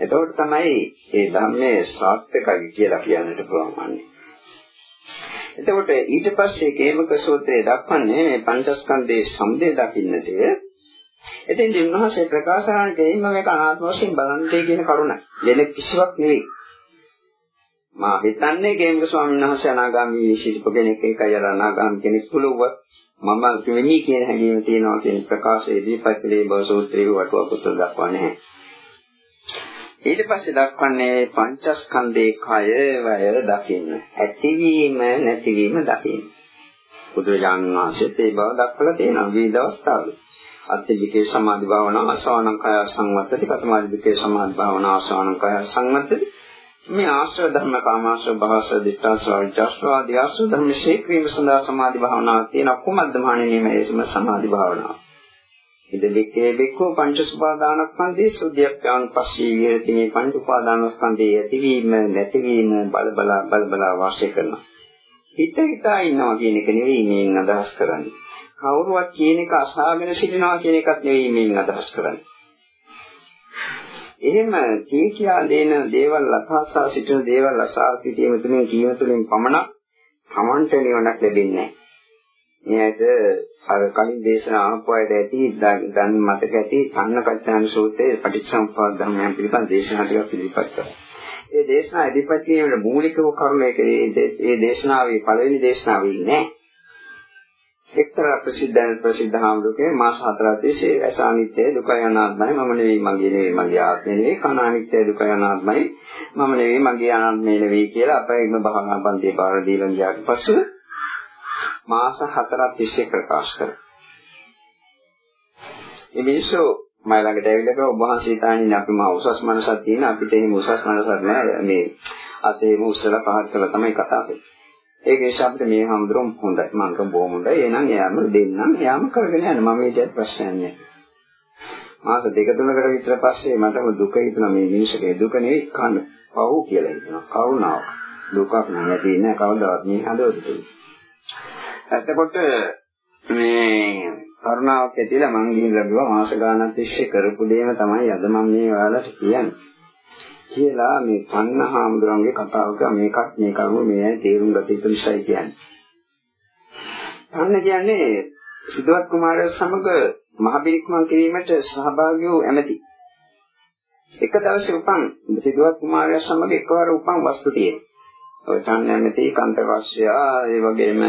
A: එතකොට තමයි මේ ධර්මයේ සාර්ථකයි කියලා කියන්නට පුළුවන් වන්නේ. එතකොට ඊට පස්සේ කේමක සූත්‍රයේ දක්වන්නේ මේ පංචස්කන්ධයේ සම්දේ දකින්නටය. එතෙන් දිනහසේ ප්‍රකාශ කරන දෙයින්ම මේක අනාත්ම වශයෙන් බලන්නේ කියන කරුණයි. වෙන කිසිවක් නෙවෙයි. මා හිතන්නේ කේමක ස්වාමීන් වහන්සේ අනාගාමී ශිල්ප කෙනෙක් ඒකයි අර අනාගාමී කෙනෙක් පුළුවන් මම වෙමි කියන හැඟීම තියෙනවා කියන ප්‍රකාශය ඉදිරිපත් කළේ බව සූත්‍රයේ වටුවකුත් දක්වන්නේ නැහැ. ඊට පස්සේ දක්වන්නේ පංචස්කන්ධේ කය වය දකින්න. ඇතිවීම නැතිවීම දකින්න. බුදුරජාණන් වහන්සේ ඒ බව දක්වලා තියෙනවා විවිධ අවස්ථාවල. අත්‍යවිකේ සමාධි භාවනා ආසවණං කය සංවත්තති කතමාදිකේ සමාධි භාවනා ආසවණං කය සංවත්තති මේ ආශ්‍රව ධර්ම කාමාශ්‍රව භවශ්‍රව දිට්ඨාශ්‍රව විචාශ්‍රව ආදී ආශ්‍රව ධර්ම ශේක්‍රීම සඳහා සමාධි භාවනාවක් තියෙන කුමද්ද මහණෙනි මේ සමාධි භාවනාව ඉද දෙකේ බෙක්කෝ පංච සුපාදානස්කන්ධේ සුද්ධියක්ඛාන පස්සේ විහෙරති මේ පංච උපාදානස්කන්ධයේ ඇතිවීම නැතිවීම බල බල බල බල වාසය කරනවා. හිත හිතා ඉන්නවා කියන එක නෙවෙයි මේන් අදහස් කරන්නේ. කවුරුවත් කියන එක අසාගෙන සිටිනවා කියන එකත් නෙවෙයි මේන් අදහස් කරන්නේ. එහෙම කී කියා දෙන දේවල් අසහසා සිටින දේවල් අසහා සිටීම තුළින් කීම තුළින් පමණක් තමන්ට නිවනක් ලැබෙන්නේ නැහැ. මේකට අර කලින් දේශනා ආපු අයට ඇති දැන් මතක ඇති සම්නකච්ඡාන සූත්‍රයේ පටිච්චසමුප්පාද ධර්මයන් පිළිබඳ දේශනා ටිකක් ඉදිරිපත් කරා. ඒ දේශනා ඉදිරිපත් කිරීමේ මූලිකව කරුණ ඒකේ ඒ දේශනාවේ පළවෙනි දේශනාවේ නෑ. එක්තරා ප්‍රසිද්ධ ප්‍රසිද්ධ හාමුදුරුවෝ මාස හතරක් තිස්සේ අසානිත්‍ය දුක අනාත්මයි මම නෙවෙයි මගේ නෙවෙයි මගේ ආත්මය නෙවෙයි කනානිත්‍ය දුක අනාත්මයි මම නෙවෙයි මගේ අනාත්මය නෙවෙයි කියලා අපේම භාවනා පන්තියේ පාර දීලා ගියාට පස්සෙ මාස හතරක් තිස්සේ ප්‍රකාශ කරා. මේ මිනිස්සු මම ළඟට ඇවිල්ලා කිව්වා ඔබ වහන්සේ තානින් අපි මා උසස් මනසක් තියෙන අපිට එහෙම උසස් මනසක් නෑ මේ අතේම උස්සලා පහත් කළා තමයි කතා කරන්නේ. ඒක නිසා අපිට මේ හැමදෙරම හොඳයි මම කම බොහොම හොඳයි එහෙනම් එයාම දෙන්නම් එයාම කරගෙන යන්න මම මේ දෙයක් ප්‍රශ්නයක් නෑ. මාස දෙක තුනකට විතර පස්සේ මටම දුක හිතුණා මේ මිනිස්සුගේ දුක නෙවෙයි කන පව් කියලා හිතුණා. කවුනාවක්. දුකක් නැති නෑ කවදාවත් මේ හදවතේ. එතකොට මේ කරුණාවක් ඇතිලා මං ගිහිල්ලා බිවා මාස ගානක් තිස්සේ කරපු දේම තමයි අද මම මේ ඔයාලට කියන්නේ. කියලා මේ චන්නහාමුදුරන්ගේ කතාවක මේකත් මේ කරුණ මේ තේරුම් ගත යුතු නිසායි කියන්නේ. චන්න කියන්නේ සිද්ධාර්ථ කුමාරයා සමග මහබිරික්මන් කිරීමට සහභාගී වූ ඇමති. එක දවසේ උපන් සිද්ධාර්ථ කුමාරයා සමග එකවර උපන් වස්තු තියෙනවා. ඔය චන්නැමති කන්තවස්සයා ඒ වගේම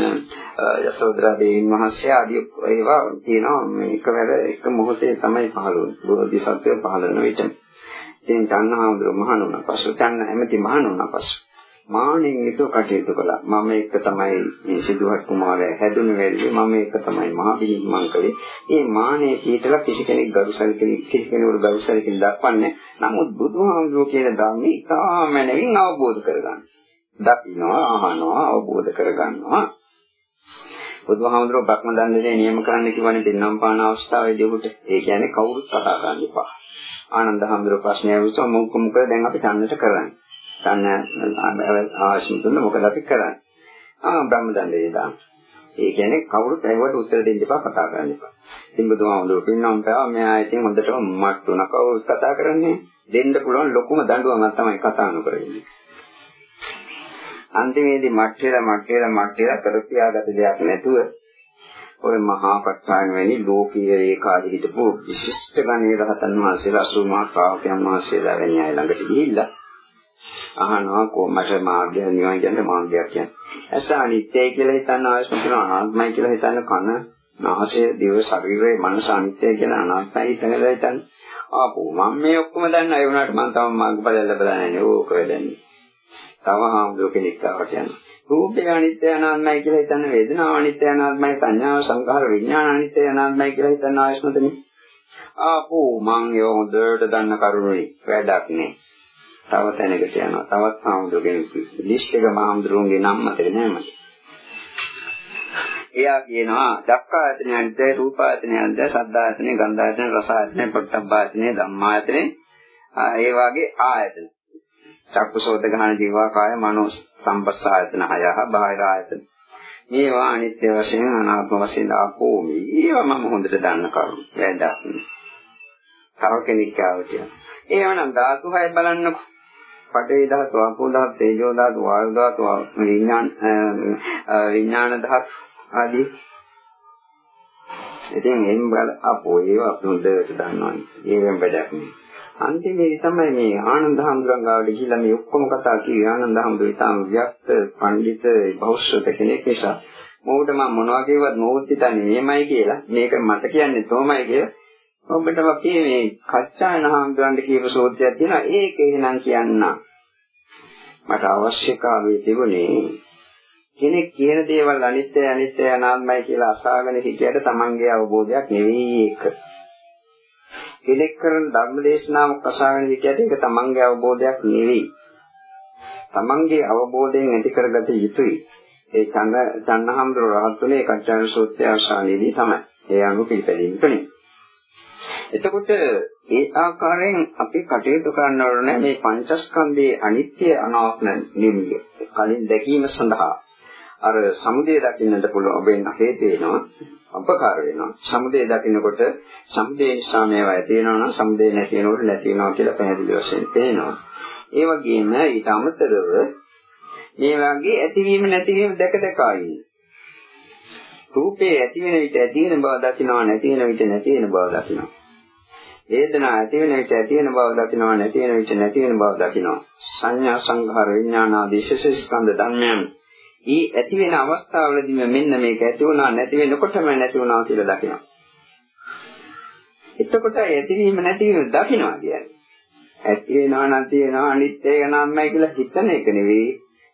A: යසෝදරා දේවීන් වහන්සේ ආදී ඒවා තියෙනවා. එකවර එක මොහොතේ තමයි පහළ වුනේ බෝධිසත්වය පහළ වෙන විට. ඉතින් චන්නහාමුදුර මහණ වුණා. පසු චන්න ඇමති මහණ වුණා පසු. මාණෙන් යුතුව කටයුතු කළා. මම එක තමයි මේ සිදුහත් කුමාරයා හැදුණු වෙලේ මම එක තමයි මහ බිහිමං කළේ. ඒ මාණේ පිටලා කිසි කෙනෙක් ගරුසල් කෙනෙක් කිසි කෙනෙකුට ගරුසල් කෙනෙක් දක්වන්නේ නමුත් බුදුහාමුදුරුවෝ කියන ධර්මයේ ඉතාම නැවින් අවබෝධ කරගන්න දකින්නවා අහනවා අවබෝධ කරගන්නවා. බුදුහාමුදුරුවෝ බ්‍රහ්ම දණ්ඩේ නියම කරන්න කිව්වනේ දෙන්නම් පාන අවස්ථාවේදී උට ඒ කියන්නේ කවුරුත් කතා කරන්න එපා. ආනන්ද හාමුදුරුවෝ ප්‍රශ්නය වුණා මොකද මොකද දැන් අපි චන්නට කරන්නේ. චන්න ආශ්‍රම දුන්න මොකද අපි කරන්නේ? ආ බ්‍රහ්ම දණ්ඩේ දාන්න. ඒ කියන්නේ කවුරුත් ඇහුවට උත්තර දෙන්න එපා කතා කරන්න එපා. ඉතින් බුදුහාමුදුරුවෝ පින්නම් පෑවා මෙයා ඉතින් හොඳටම මට්ටුන කවුරුත් කතා කරන්නේ. දෙන්න පුළුවන් ලොකුම දඬුවමක් තමයි කතා නොකරන්නේ. අන්තිමේදී මට් වෙලා මට් වෙලා මට් වෙලා කරපියාගත දෙයක් නැතුව ඔය මහා පට්ඨාන වැනි ලෝකීය ඒකාදී හිටපු විශිෂ්ට ගණේ රහතන් වහන්සේලා අසුමා ශ්‍රාවකයන් වහන්සේලා වැනි අය ළඟට ගිහිල්ලා අහනවා කොහමද මාර්ගය නිවන් කියන්නේ මාර්ගයක් කියන්නේ. ඇස අනිත්‍යයි කියලා හිතන ආයස්මතුන අනාත්මයි කියලා හිතන කන නාසය දිව ශරීරය මනස අනිත්‍යයි කියලා අනාත්මයි හිතනලා හිතන ආපෝ මම මේ ඔක්කොම දන්න අය වුණාට මම තම මාර්ගඵල ලැබලා නැහැ ඕක වෙදන්නේ. තව හාමුදුර කෙනෙක් ආවට යනවා. රූපය අනිත්‍ය අනාත්මයි කියලා හිතන වේදනාව අනිත්‍ය අනාත්මයි සංඥාව සංඛාර විඥාන අනිත්‍ය අනාත්මයි කියලා හිතන ආයස්මතනේ. ආපෝ මං ඒ හොඳට දන්න කරුණුයි වැඩක් නෑ. තව තැනකට යනවා. තවත් හාමුදුර කෙනෙක් ලිස්ට් එක හාමුදුරුවන්ගේ නම් මතක නෑ මට. එයා කියනවා දක්ඛායතනයන්ට රූපායතනයන්ට සද්ධායතනෙ ගන්ධායතනෙ රසායතනෙ පොට්ටබ්බායතනෙ ධම්මායතනෙ ඒ වගේ ආයතන චක්කුසෝත ගහන ජීවා කාය මනෝ සම්පස්සායතන හයහ බාහිර ආයතන. මේවා අනිත්‍ය වශයෙන් අනාත්ම වශයෙන් ආපෝ මේවා මම හොඳට දන්න කරුණු. වැදගත්. තව කෙනෙක් ආවොත් ඒවනම් ධාතු හය බලන්නකෝ. පඨවි ධාතු, ආපෝ ධාතු, තේජෝ ධාතු, වායු ධාතු, විඥාන විඥාන ධාතු ආදී. ඉතින් එම් බල අපෝ ඒවා අපි හොඳට දන්නවනේ. ඒවෙන් වැඩක් නෑ. අන්තිමේ තමයි මේ ආනන්ද හඳුරන් ගාවට ගිහිල්ලා මේ ඔක්කොම කතා කිව්වේ. ආනන්ද හඳුර ඉතාම වික්ත පඬිත බෞද්ධ කෙනෙක් නිසා. මොකට මම මොනවා කියවත් මොහොත් හිතන්නේ මේමයි කියලා. මේක මට කියන්නේ තෝමයි කියලා. ඔබට අපි මේ කච්චායන හඳුරන්ට කියපු සෝත්‍යයක් තියෙනවා. ඒක එහෙනම් කියන්න. මට අවශ්‍යතාවය තිබුණේ කෙනෙක් කියන දේවල් අනිත්‍ය අනිත්‍ය අනාත්මයි කියලා අසාගෙන හිටියට Tamange අවබෝධයක් නෙවෙයි ඒක. කෙනෙක් කරන ධර්ම දේශනාවක් අසාගෙන හිටියට ඒක තමන්ගේ අවබෝධයක් නෙවෙයි. තමන්ගේ අවබෝධයෙන් ඇති කරගත යුතුයි. ඒ චන්න චන්නහම්දුර රහත්තුනේ කච්චාන සූත්‍රය ආශානයේදී තමයි. ඒ අනුව පිළිපැදීම තුනේ. එතකොට ඒ ආකාරයෙන් අපි කටයුතු කරන්න ඕනේ මේ පංචස්කන්ධයේ අනිත්‍ය අනාත්ම නිමිය. කලින් දැකීම සඳහා අර සමුදය දකින්නට පුළුවන් වෙන්න හේතු වෙනවා අපකාර වෙනවා. සමුදය දකින්නකොට සමුදය නිසා මේවා ඇති වෙනවා නම් සමුදය නැති වෙනකොට නැති වෙනවා කියලා පැහැදිලි වශයෙන් පේනවා. ඒ වගේම ඊට අමතරව මේ වගේ ඇතිවීම නැතිවීම දැක දැක ඉන්න රූපේ ඇති වෙන විට ඇති වෙන බව දකිනවා නැති වෙන විට නැති වෙන බව දකිනවා. වේදනා ඇති වෙන විට ඇති වෙන බව දකිනවා නැති වෙන විට නැති වෙන බව දකිනවා. සංඥා සංඛාර විඥාන ආදී ශේෂ ස්කන්ධ ධර්මයන් ඊ ඇති වෙන අවස්ථාවලදීම මෙන්න මේක ඇති වුණා නැති වෙනකොටම නැති වුණා කියලා දකිනවා. එතකොට ඇතිවීම නැතිවීම දකිනවා කියන්නේ. ඇති වෙනවා නැති වෙනවා අනිත්‍ය යනම්මයි කියලා හිතන එක නෙවෙයි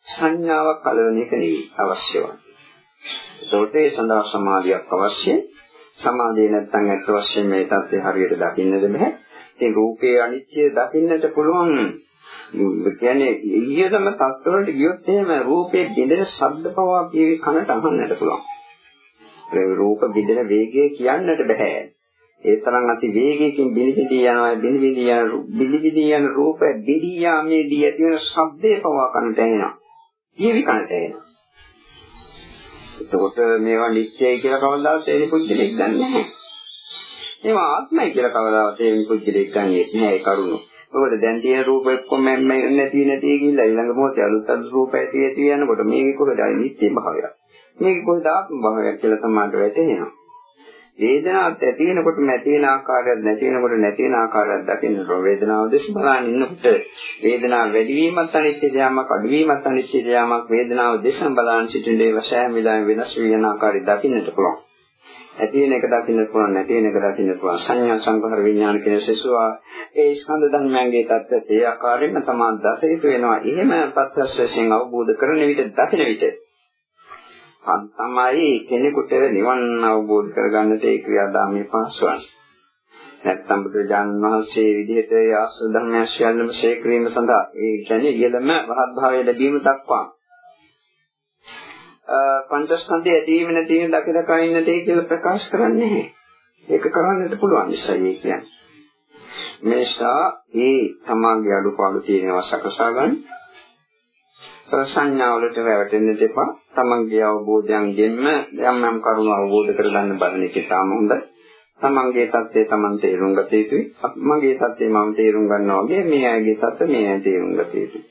A: සංඥාවක් කලවන එක නෙවෙයි අවශ්‍ය වන්නේ. ඒකට ඒ සඳහා සමාධියක් අවශ්‍යයි. සමාධිය නැත්නම් ඇත්ත වශයෙන්ම මේ தත්ත්වය හරියට දකින්නද බෑ. ඉතින් රූපේ අනිත්‍ය දකින්නට පුළුවන් කියන්නේ ඊයදම තත්ත්වවලට ගියොත් එහෙම රූපේ බිඳෙන ශබ්ද පවා පියවි කනට අහන්නට පුළුවන්. ඒ රූප බිඳෙන වේගය කියන්නට බෑ. ඒ තරම් අති වේගයකින් බිනිබිදී යනවා බිනිබිදී යන බිනිබිදී යන රූප බිදී යාමේදී ඇති වෙන ශබ්දේ පවා කනට ඇහෙනවා. පියවි කනට ඇහෙනවා. එතකොට මේවා නිශ්චයයි කියලා කවදාවත් එනි පුද්ගලෙක් දන්නේ නැහැ. මේවා ආත්මයි කියලා කවදාවත් එනි පුද්ගලෙක් දන්නේ නැහැ ඒ කරුණු. මොකද දැන් තියෙන රූප එක්කම නැති නැති ගිහිල්ලා ඊළඟ මොහොතේ අලුත් අලුත් රූප ඇති ඇති යනකොට මේක කොහෙද නිත්‍ය භාවයක්. මේක කොහෙද ආත්ම භාවයක් කියලා සමානට වැටෙනවා. වේදනාවක් ඇති වෙනකොට නැති වෙන ආකාරයක් නැති වෙනකොට නැති වෙන ආකාරයක් දකින්න වේදනාව දෙස බලන ඉන්නකොට වේදනාව වැඩි වීමත් අනිත්‍ය දෙයක් අඩු වීමත් අනිත්‍ය දෙයක් වේදනාව දෙසම බලන සිටින දේ වශයෙන් විලාම වෙනස් වෙන ආකාරය දකින්නට පුළුවන්. ඇති වෙන එක දකින්න පුළුවන් නැති වෙන එක දකින්න පුළුවන්. සංඥා සංඛාර විඥාන කියන සසුවා ඒ ස්කන්ධ ධර්මයන්ගේ தත්ත්වය ඒ ආකාරයෙන්ම තමා දසිත වෙනවා. එහෙම පත්‍යස් වශයෙන් අවබෝධ කරන විට දකින විට. තමයි කෙනෙකුට නිවන් අවබෝධ කරගන්නට ඒ ක්‍රියාදාමයේ පාස්වන්නේ නැත්තම් බුදුරජාණන් වහන්සේ විදිහට ආශ්‍ර ධර්මයන් සියල්ලම ශේක්‍රීම සඳහා ඒ කියන්නේ ඉහළම රහත් භාවය ලැබීම දක්වා පංචස්කන්ධය ඇදීම නැතිවීම දකින කයින්නට ඒ කියලා ප්‍රකාශ කරන්නේ නැහැ. ඒක කරන්නට පුළුවන් නිසා මේ කියන්නේ. මේසා ඒ තමන්ගේ අඩුපාඩු තියෙනවා සකසා ගන්න. සංඥාවලට වැටෙන්න දෙපා. තමන්ගේ අවබෝධයෙන්ම යම් යම් කරුණු අවබෝධ කරගන්න බලන එක තාම හොඳයි. තමන්ගේ தත්ත්වය තමන් තේරුම් ගත යුතුයි. මගේ தත්ත්වය මම තේරුම් ගන්නවා වගේ මේ අයගේ தත්ත්වය මේ අය තේරුම් ගත යුතුයි.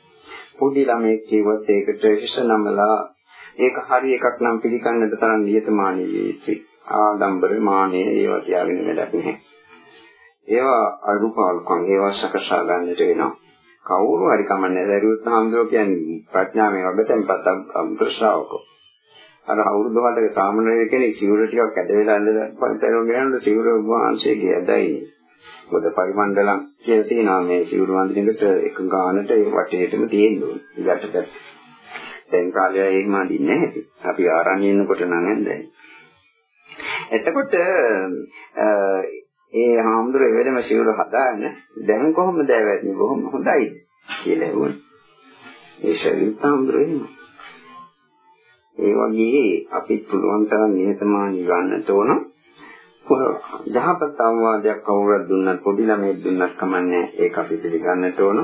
A: පොඩි ළමයෙක් කිව්වත් ඒකට හිස නමලා ඒක හරි එකක් නම් පිළිගන්නට තරම් නියතමානී විය යුතුයි. ආඩම්බර මානෙ ඒවා තියාගෙන වැඩක් නැහැ. ඒවා අරුපාලුකම් ඒවා සකසා ගන්නට වෙනවා. කවුරු හරි කමන්නේ දරුවොත් හම්දෝ කියන්නේ ප්‍රඥාවේ වගතෙන්පත් අම්ප්‍රසාවකෝ. අර අවුරුදු හතක සාමාන්‍ය කෙනෙක් සිවුර ටිකක් ඇද වෙලා ඉඳලා පන්තරෝ ගියනොත් සිවුර වහන්සේගේ ඇදයි. මොකද පරිමණ්ඩලම් කියලා තියෙනවා මේ සිවුර වන්දිනකට එක ගානට ඒ වටේටම තියෙන්න ඕනේ. යටට දැන් කාලය එහෙම අඳින්නේ නැහැ. අපි ආරණ්‍ය ඉන්නකොට නම් ඇඳයි. එතකොට ඒ හාමුදුරුවෝ වෙලම සිවුර හදාගෙන දැන් කොහොමද ඇවැත්නි බොහොම හොඳයි කියලා වුණා. ඒ ශරීර හාමුදුරුවෝ ඒ වගේ අපි පුළුවන් තරම් නිහතමානී වන්නට ඕන. යහපත් අවවාදයක් කවුරුත් දුන්නත් පොඩි ළමයෙක් දුන්නත් කමන්නේ ඒක අපි පිළිගන්නට ඕන.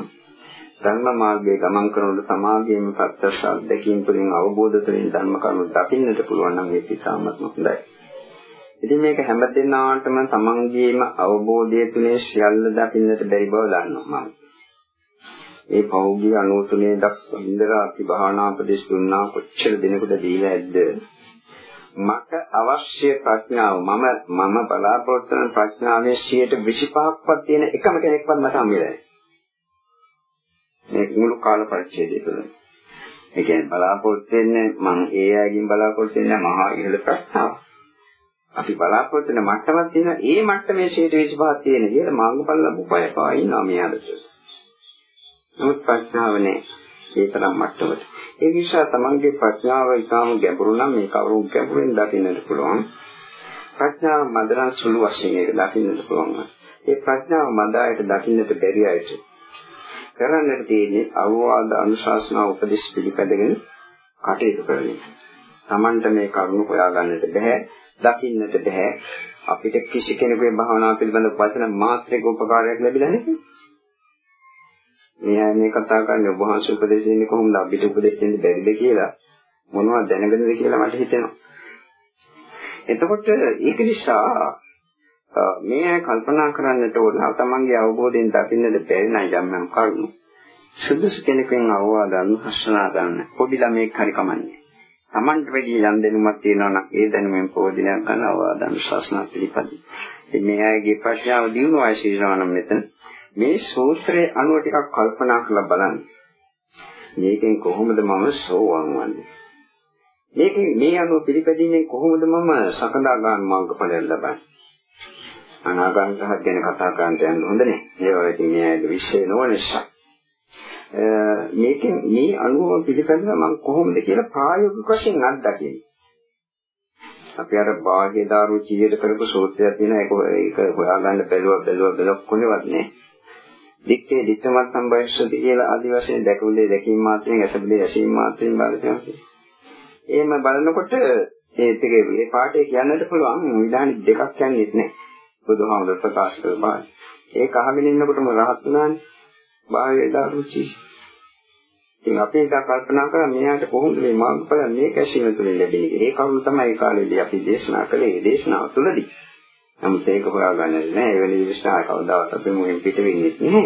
A: ධර්ම මාර්ගයේ ගමන් කරනකොට සමාධියම ප්‍රත්‍යක්ෂ අත්දැකීම් තුළින් අවබෝධ තුළින් ධර්ම කරුණු දකින්නට පුළුවන් නම් ඒක ඉතාමත් හොඳයි. ඉතින් මේක හැමදෙනාටම තමන්ගේම අවබෝධය තුළින් සියල්ල දකින්නට බැරි බව දන්නවා මම. ඒ පෞද්ගලික 93 දක්වා ඉඳලා අපි භාවනා උපදෙස් දුන්නා කොච්චර දිනකට දීලා ඇද්ද? මට අවශ්‍ය ප්‍රඥාව මම මම බලාපොරොත්තු වන ප්‍රඥාවේ 125ක්වත් තියෙන එකම කෙනෙක්වත් මට හම්බ වෙලා නැහැ. මේ මුළු කාල පරිච්ඡේදය තුළ. ඒ කියන්නේ බලාපොරොත්තු වෙන්නේ මම ඒ අයගෙන් බලාපොරොත්තු වෙන්නේ මහා ඉහළ ප්‍රශ්නාව. අපි බලාපොරොත්තු වෙන මට්ටමක් තියෙනවා ඒ මට්ටමේ 125ක් තියෙන විදිහට මාර්ගඵල ලැබුපය පවා ඉන්නවා මේ අදට. නමුත් ප්‍රශ්නාව නෑ. ඒ තරම් මට්ටමකට. ඒ නිසා තමන්ගේ ප්‍රඥාව ඉතාම ගැඹුරු නම් මේ කවුරුන් ගැඹුරින් දකින්නට පුළුවන්. ප්‍රඥාව මදරන් සුළු වශයෙන් ඒක දකින්නට පුළුවන්. ඒ ප්‍රඥාව මදායට දකින්නට බැරි අයට කරන්නට තියෙන්නේ අවවාද අනුශාසනා උපදෙස් පිළිපැදගෙන කටයුතු කරන එක. Tamanට මේ කරුණු හොයාගන්නට බෑ, දකින්නට බෑ. අපිට කිසි කෙනෙකුගේ භාවනාව පිළිබඳව වචන මාත්‍රයක උපකාරයක් ලැබිලා නැහැ. මේ මේ කතා කරන්නේ ඔබ වහන්සේ උපදෙස් දෙන්නේ කොහොමද අපිට උපදෙස් දෙන්න බැරිද කියලා මොනවද දැනගෙනද කියලා මට හිතෙනවා. එතකොට ඒක නිසා මේ අය කල්පනා කරන්නට ඕන තමන්ගේ අවබෝධයෙන් දකින්නද බැරි නම් යම් යම් කරුණු. සුදුසු කෙනෙකුෙන් අවවාද අනුහස්සනා ගන්න. පොඩි ළමෙක් හරි කමන්නේ. තමන්ට වැඩි යම් දැනුමක් තියෙනවා නම් ඒ දැනුමෙන් පොදිනයක් ගන්න අවවාද අනුශාසනා පිළිපදින්න. ඉතින් මේ අයගේ ප්‍රඥාව දියුණුවයි සිටිනවා නම් මෙතන මේ සූත්‍රයේ අනුව ටිකක් කල්පනා කරලා බලන්න. මේකෙන් කොහොමද මම සෝවන් වන්නේ? මේකේ මේ අනුව පිළිපැදීමෙන් කොහොමද මම සකදාගාමී මාර්ගඵලය ලබන්නේ? අනාගාමී රහත් ගැන කතා කරන්න යන්න හොඳ නෑ. ඒවා ඉතින් මේ විශ්ේ නොවන නිසා. මේකෙන් මේ අනුව පිළිපැදලා මම කොහොමද කියලා ප්‍රායෝගික වශයෙන් අත්දකින්නේ. අපි අර බාහ්‍ය දාරු චීයට කරපු සූත්‍රයක් තියෙන ඒක ඒක හොයාගන්න බැලුවා බැලුවා බැලුවා කොහෙවත් නෑ. දික්කේ දිත්තමත් සම්බයස්සති කියලා ආදි වශයෙන් දැකුලේ දැකීම මාත්‍රයෙන් ඇසබලේ ඇසීම මාත්‍රයෙන් බලනවා. එහෙම බලනකොට ඒ ටිකේ මේ පාඩේ කියන්නට පුළුවන් විධාන දෙකක් යන්නේ නැහැ. බුදුහාමුදුර ප්‍රකාශ කළ බාහිර. ඒක අහගෙන ඉන්නකොටම රහත් වුණානේ. බාහිර දාරුචි. ඉතින් අපි ඒක කල්පනා කරා මෙයාට කොහොමද මේ මාර්ගඵල මේ කැසීම තුළින් ලැබෙන්නේ. ඒ කරුණ තමයි ඒ කාලේදී අපි දේශනා කළේ. ඒ දේශනාව තුළදී. නමුත් ඒක හොයාගන්නේ නැහැ. ඒ වෙලෙ විශ්වාස කවදාවත් අපි මුලින් පිට වෙන්නේ නැහැ.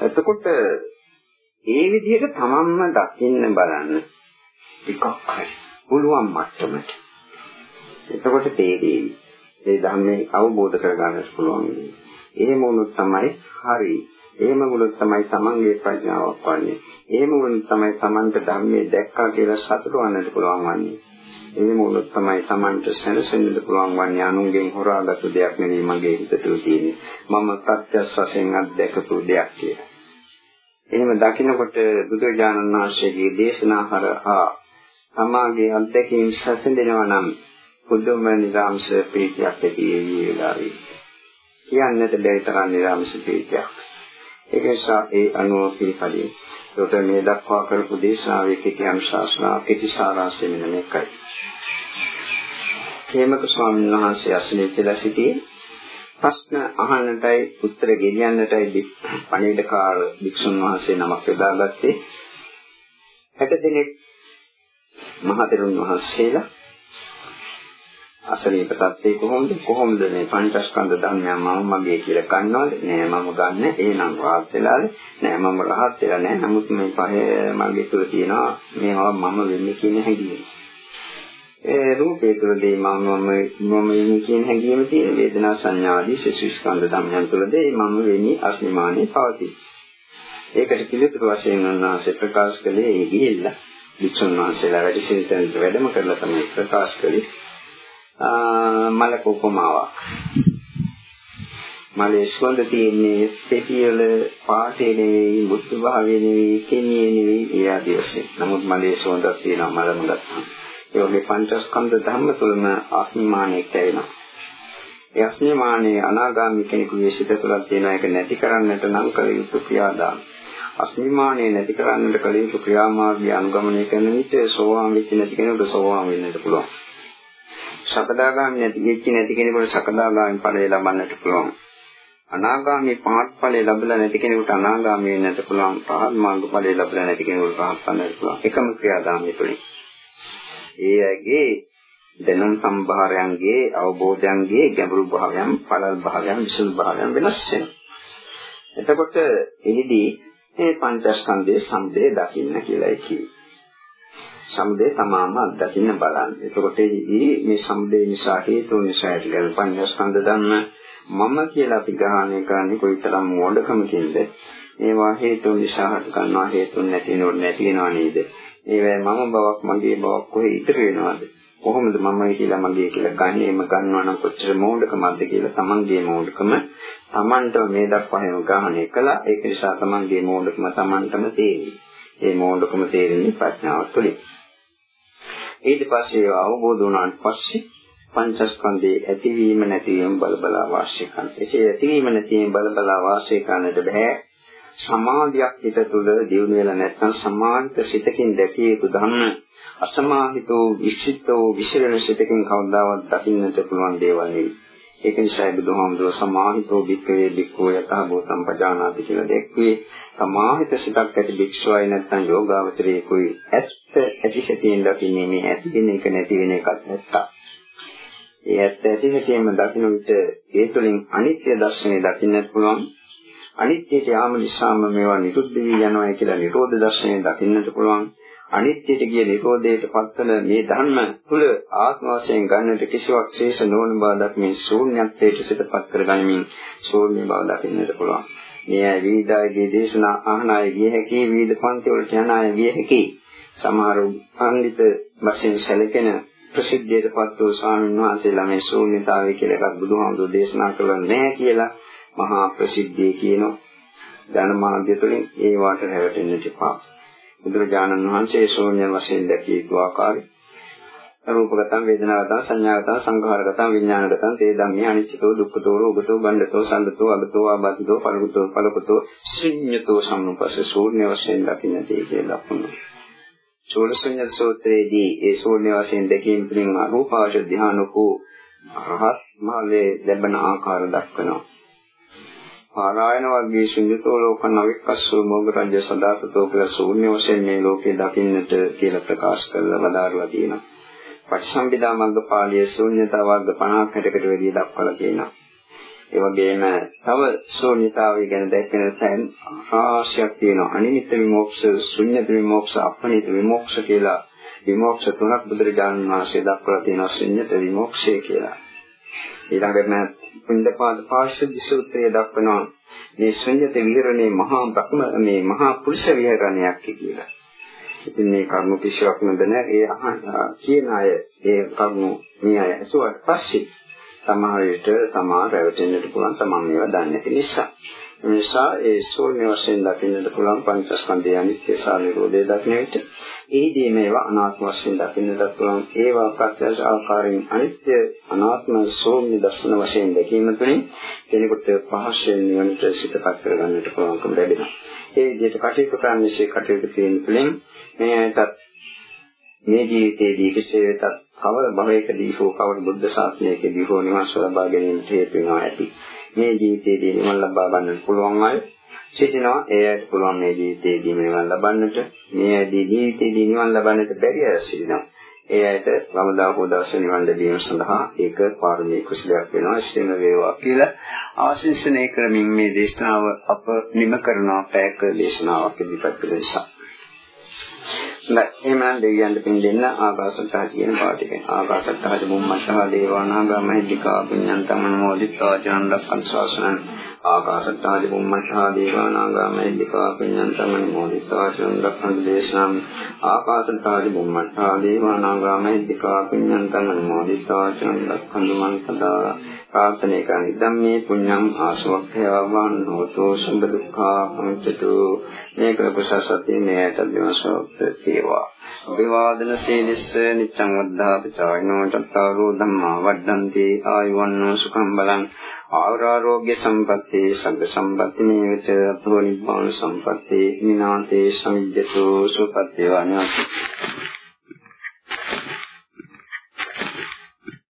A: එතකොට ඒ විදිහට තමන්ම දකින්න බලන්න ටිකක් හරි පුළුවන් මට්ටමට. එතකොට තේරෙයි. ඒ ධර්මයේ අවබෝධ කරගන්නත් පුළුවන්. එහෙම වුණොත් තමයි හරි. එහෙම වුණොත් තමයි තමන්ගේ ප්‍රඥාවක් වන්නේ. එහෙම වුණොත් තමයි තමන්ට ධර්මයේ දැක්කා කියලා සතුට වන්නට පුළුවන් වන්නේ. එහෙම වුණොත් තමයි Tamanට සැනසෙන්නට පුළුවන් වන්නේ අනුන්ගෙන් හොරාගත්තු දෙයක් නෙවෙයි මගේ හිතට තියෙන්නේ. මම ප්‍රත්‍යක්ෂ වශයෙන් අත්දැකපු දෙයක් කියලා. එහෙම දකිනකොට බුදුරජාණන් වහන්සේගේ දේශනා හරහා තමාගේ අත්දැකීම් සැසඳෙනවා නම් බුදුම නිරාමස ප්‍රීතියක් ඇති ඒ වෙලාවේ. කියන්නට බැරි තරම් නිරාමස ප්‍රීතියක්. ඒක නිසා ඒ අනුව පිළිපදින්. ඒකට මේ දක්වා කරපු දේශනාවේ කෙටි අනුශාසනා කෙටි සාරාංශය මෙන්න මේකයි. හේමක ස්වාමීන් වහන්සේ අසලේ කියලා සිටියේ ප්‍රශ්න අහන්නටයි උත්තර ගෙනියන්නටයි පණිවිඩකාර වික්ෂුන් වහන්සේ නමක් යොදාගත්තේ 60 දිනක් මහතෙරුන් වහන්සේලා අසනීප තත්ත්වේ කොහොමද? කොහොමද මේ පංචස්කන්ධ ධර්මයන් මම මගේ කියලා ගන්නවද? නෑ මම ගන්න. එහෙනම් වාත් වෙලාද? නෑ මම රහත් වෙලා නෑ. නමුත් මේ පහේ මගේ තුල තියෙනවා මේවා මම වෙන්නේ කියන හැඟීම. ඒ රූපේ තුළදී මම මම වෙන්නේ කියන හැඟීම තියෙන වේදනා සංඥා ආදී සිසුස්කන්ධ ධර්මයන් තුළදී මම වෙන්නේ අස්මිමානේ පවතී. ඒකට පිළිතුරු වශයෙන් උන්වහන්සේ ප්‍රකාශ කළේ ඒ ගිහිල්ලා වික්ෂුන් වහන්සේලා වැඩි සිතෙන්ට වැඩම කරලා තමයි ප්‍රකාශ කළේ. මලක උපමාවක්. මලේ සුවඳ තියෙන්නේ පෙතියල පාටේ නෙවෙයි මුතු භාවයේ නෙවෙයි කෙනියේ නෙවෙයි ඒ ආදී වශයෙන්. නමුත් මලේ සුවඳක් තියෙනවා මලම ගත්තාම. ඒ වගේ පංචස්කන්ධ ධර්ම තුළම අස්මිමානයක් ඇවෙනවා. ඒ අස්මිමානයේ අනාගාමී කෙනෙකුගේ සිත තුළ තියෙන එක නැති කරන්නට නම් කළ යුතු ක්‍රියාදාන. අස්මිමානයේ නැති කරන්නට කළ යුතු ක්‍රියාමාර්ගය අනුගමනය කරන විට සෝවාන් වෙච්ච නැති කෙනෙකුට සෝවාන් වෙන්නට පුළුවන්. සකදාගාමී නැති වෙච්ච නැති කෙනෙකුට සකදාගාමී ඵලය ලබන්නට පුළුවන්. අනාගාමී පහත් ඵලය ලැබලා නැති කෙනෙකුට අනාගාමී වෙන්නට පුළුවන්. පහත් මාර්ග ඵලය ලැබලා නැති කෙනෙකුට පහත් වෙන්නට පුළුවන්. එකම ක්‍රියාදාමය තුළින්. ඒ අයගේ දැනුම් සම්භාරයන්ගේ අවබෝධයන්ගේ ගැඹුරු භාවයන් පළල් භාවයන් විසුණු භාවයන් වෙනස් වෙනවා. එතකොට එහිදී මේ පංචස්කන්ධයේ සම්දේ දකින්න කියලායි කිව්වේ. සම්දේ තමාම අත්දකින්න බලන්න. එතකොට එහිදී මේ සම්දේ නිසා හේතු නිසා ඇතිවෙන පංචස්කන්ධ ධර්ම මම කියලා අපි ග්‍රහණය කරන්නේ කොයිතරම් මෝඩකමකින්ද? ඒවා හේතු නිසා හට ගන්නවා හේතු නැති වෙනවට නැති වෙනවා නේද? ඒවැ මම බවක් මගේ බවක් කොහේ ඉතුරු වෙනවද? කොහොමද මමයි කියලා මගේ කියලා ගන්නේ එම ගන්නවා නම් කොච්චර මෝඩකමක්ද කියලා තමන්ගේ මෝඩකම තමන්ට මේ දක්වා හැම ග්‍රහණය කළා. ඒක නිසා තමන්ගේ මෝඩකම තමන්ටම තේරෙයි. ඒ මෝඩකම තේරෙන්නේ ප්‍රඥාව තුළින්. ඊට පස්සේ අවබෝධ වුණාට පස්සේ පංචස්කන්ධයේ ඇතිවීම නැතිවීම බල බලා වාසය කරන. එසේ ඇතිවීම නැතිවීම බල බලා වාසය කරන්නට බෑ. සමාධියක් හිත තුළ දියුණු වෙලා නැත්නම් සමාහිත සිතකින් දැකිය යුතු ධර්ම අසමාහිතෝ විචිත්තෝ විසිරෙන සිතකින් කවදාවත් දකින්නට පුළුවන් දේවල් නෙවෙයි. ඒක නිසා බුදුහාමුදුරුවෝ සමාහිතෝ භික්ඛවේ භික්ඛෝ යතහ භූතම් පජානාති කියලා දැක්වේ. සමාහිත සිතක් ඇති භික්ෂුවයි නැත්නම් යෝගාවචරයේ කුයි ඇත්ත ඇති සතියෙන් දකින්නේ මේ ඇති වෙන එක නැති වෙන එකක් නැත්තම්. ඒ ඇත්ත ඇති සතියෙන්ම දකින්න විට ඒ තුළින් අනිත්‍ය දර්ශනය දකින්නත් පුළුවන්. අනිත්‍යයට යාම නිසාම මේවා නිරුද්ධ වී යනවා කියලා නිරෝධ දර්ශනය දකින්නට පුළුවන්. අනිත්‍යයට ගිය නිරෝධයට පත්වන මේ ධර්ම තුල ආත්ම වශයෙන් ගන්නට කිසිවක් ශේෂ නොවන බව දක්මින් ශූන්‍යත්වයට සිතපත් කරගනිමින් ශූන්‍ය බව දකින්නට පුළුවන්. මේ විවිධායගේ දේශනා අහන අය ගිය හැකි විවිධ පන්ති වලට යන අය ගිය හැකි සමහර පඬිත වශයෙන් සැලකෙන ප්‍රසිද්ධියට පත් වූ ස්වාමීන් වහන්සේලා මේ ශූන්‍යතාවය කියලා එකක් බුදුහාමුදුරෝ දේශනා කළා නැහැ කියලා මහා ප්‍රසිද්ධිය කියනවා. ධර්මාන්‍ය තුළින් ඒ වාට රැවටෙන්නට එපා. බුදුරජාණන් වහන්සේ ශූන්‍ය වශයෙන් දැකිය යුතු ආකාරය රූපගතං වේදනාගතං සංඥාගතං සංඛාරගතං විඥානගතං තේ ධම්මේ අනිච්චතෝ දුක්ඛතෝ රෝගතෝ බණ්ඩතෝ සම්දතෝ අගතෝ ආබාධිතෝ පලගතෝ පලකතෝ ශුඤ්ඤතෝ සම්නුපස්ස ශූන්‍ය වශයෙන් දකින්නදී කියලා දක්වනවා. චෝලසඤ්ඤ සූත්‍රයේදී ඒ ශූන්‍ය වශයෙන් දැකීම තුළින් අරූපාවච ධානකෝ රහත් මාලේ ලැබෙන ආකාර දක්වනවා. පාරායන වර්ගයේ ශුන්‍යතෝ ලෝකන අවික්කස්සෝ මොග රජ්‍ය සදාතතෝ කියලා ශූන්‍ය වශයෙන් මේ ලෝකේ දකින්නට කියලා ප්‍රකාශ කරලා වදාරලා තියෙනවා. පටිසම්භිදා මග්ගපාළියේ ශූන්‍යතා වර්ග 50කටකට වැඩි දක්වලා තියෙනවා. ඒ වගේම තව ශූන්‍යතාවය ගැන දැක්වෙන තැන් රාශියක් තියෙනවා. අනිමිත්ත විමෝක්ෂ, ශුන්‍යත විමෝක්ෂ, අපනිත විමෝක්ෂ කියලා විමෝක්ෂ තුනක් බුදුරජාණන් වහන්සේ දක්වලා තියෙනවා ශුන්‍යත විමෝක්ෂය කියලා. ඊළඟට පුණ්ඩපාද පාර්ශ්ව සූත්‍රයේ දක්වනවා මේ ශුන්්‍යත විහරණේ මහා බ්‍රහ්ම මේ මහා පුරුෂ විහරණයක් කියලා. ඉතින් මේ කර්ම කිසිවක් නොදැන ඒ කියන අය ඒ කර්ම මේ අය ඇසුවට පස්සේ සමහර විට තමා රැවටෙන්නට පුළුවන් තමන් මේවා දන්නේ නැති නිසා. නිසා ඒ ශූන්‍ය වශයෙන් දකින්නට පුළුවන් පංචස්කන්ධය අනිත්‍ය සහ නිරෝධය දකින්න විට එහිදී මේවා අනාත්ම වශයෙන් දකින්නට පුළුවන් ඒවා ප්‍රත්‍යක්ෂ ආකාරයෙන් අනිත්‍ය අනාත්ම ශූන්‍ය දර්ශන වශයෙන් දැකීම තුළින් කෙනෙකුට පහසෙන් නිවනට සිතපත් කරගන්නට පුළුවන්කම ලැබෙනවා. ඒ විදිහට කටයුතු කරන්නේ කටයුතු කිරීම තුළින් මේ ඇයටත් මේ ජීවිතයේදී කෙසේ වෙතත් කවර භවයකදී හෝ කවර බුද්ධ ශාසනයකදී හෝ නිවන් සුව ලබා ගැනීමට හේතු වෙනවා ඇති. මේ ජීවිතයේදී නිවන් ලබා ගන්නට පුළුවන් අය සිටිනවා. ඒ අයට පුළුවන් මේ ජීවිතයේදී නිවන් ලබන්නට. මේ ඇදී ජීවිතයේදී නිවන් ලබන්නට බැරි අය සිටිනවා. ඒ අයට වමදා හෝ දවසේ නිවන් ලැබීම සඳහා ඒක පාරමී කුසලයක් වෙනවා ඉස්තෙම වේවා කියලා ආශිර්වාදනය කරමින් මේ දේශනාව අප නිම කරනවා පැයක දේශනාවක් ඉදිරිපත් කළ නිසා එහෙනම් දෙවියන්ට පින් දෙන්න ආකාශත්තා කියන පාටික. ආකාශත්තාජ බුම්මත්තා දේවානාගා මහිද්దికා පුඤ්ඤන්තං අනුමෝදිත්වා චරණ රක්ඛන් ශාසනං ආකාශත්තාදී බුම්මඨා දේවානාගා මහිද්දකා පුඤ්ඤන්තමනි මොදිස්වා චන්දක්ඛන් දේශනම්. ආකාශත්තාදී බුම්මඨා දේවානාගා මහිද්දකා පුඤ්ඤන්තමනි මොදිස්වා චන්දක්ඛන් මං සදා. ප්‍රාර්ථනා කරමි. ධම්මේ පුඤ්ඤං ආසවක්ඛයවන් හෝතෝ සම්බ දුක්ඛා පංචතු මේ කපසසති මේ තබ්බමසෝ ප්‍රතිවා. අභිවාදන සීලිස්ස නිච්ඡං වද්ධාපචායනෝ චත්තාරෝ ධම්මා වඩ්ඩන්ති ආයුවන්‍නෝ සුඛං බලං ආරෝග්‍ය සම්පatti සග්ග සම්පatti මේවච අතෝ නිබ්බාන සම්පatti විනාතේ සමිජ්ජතෝ සුපත්ති වනාති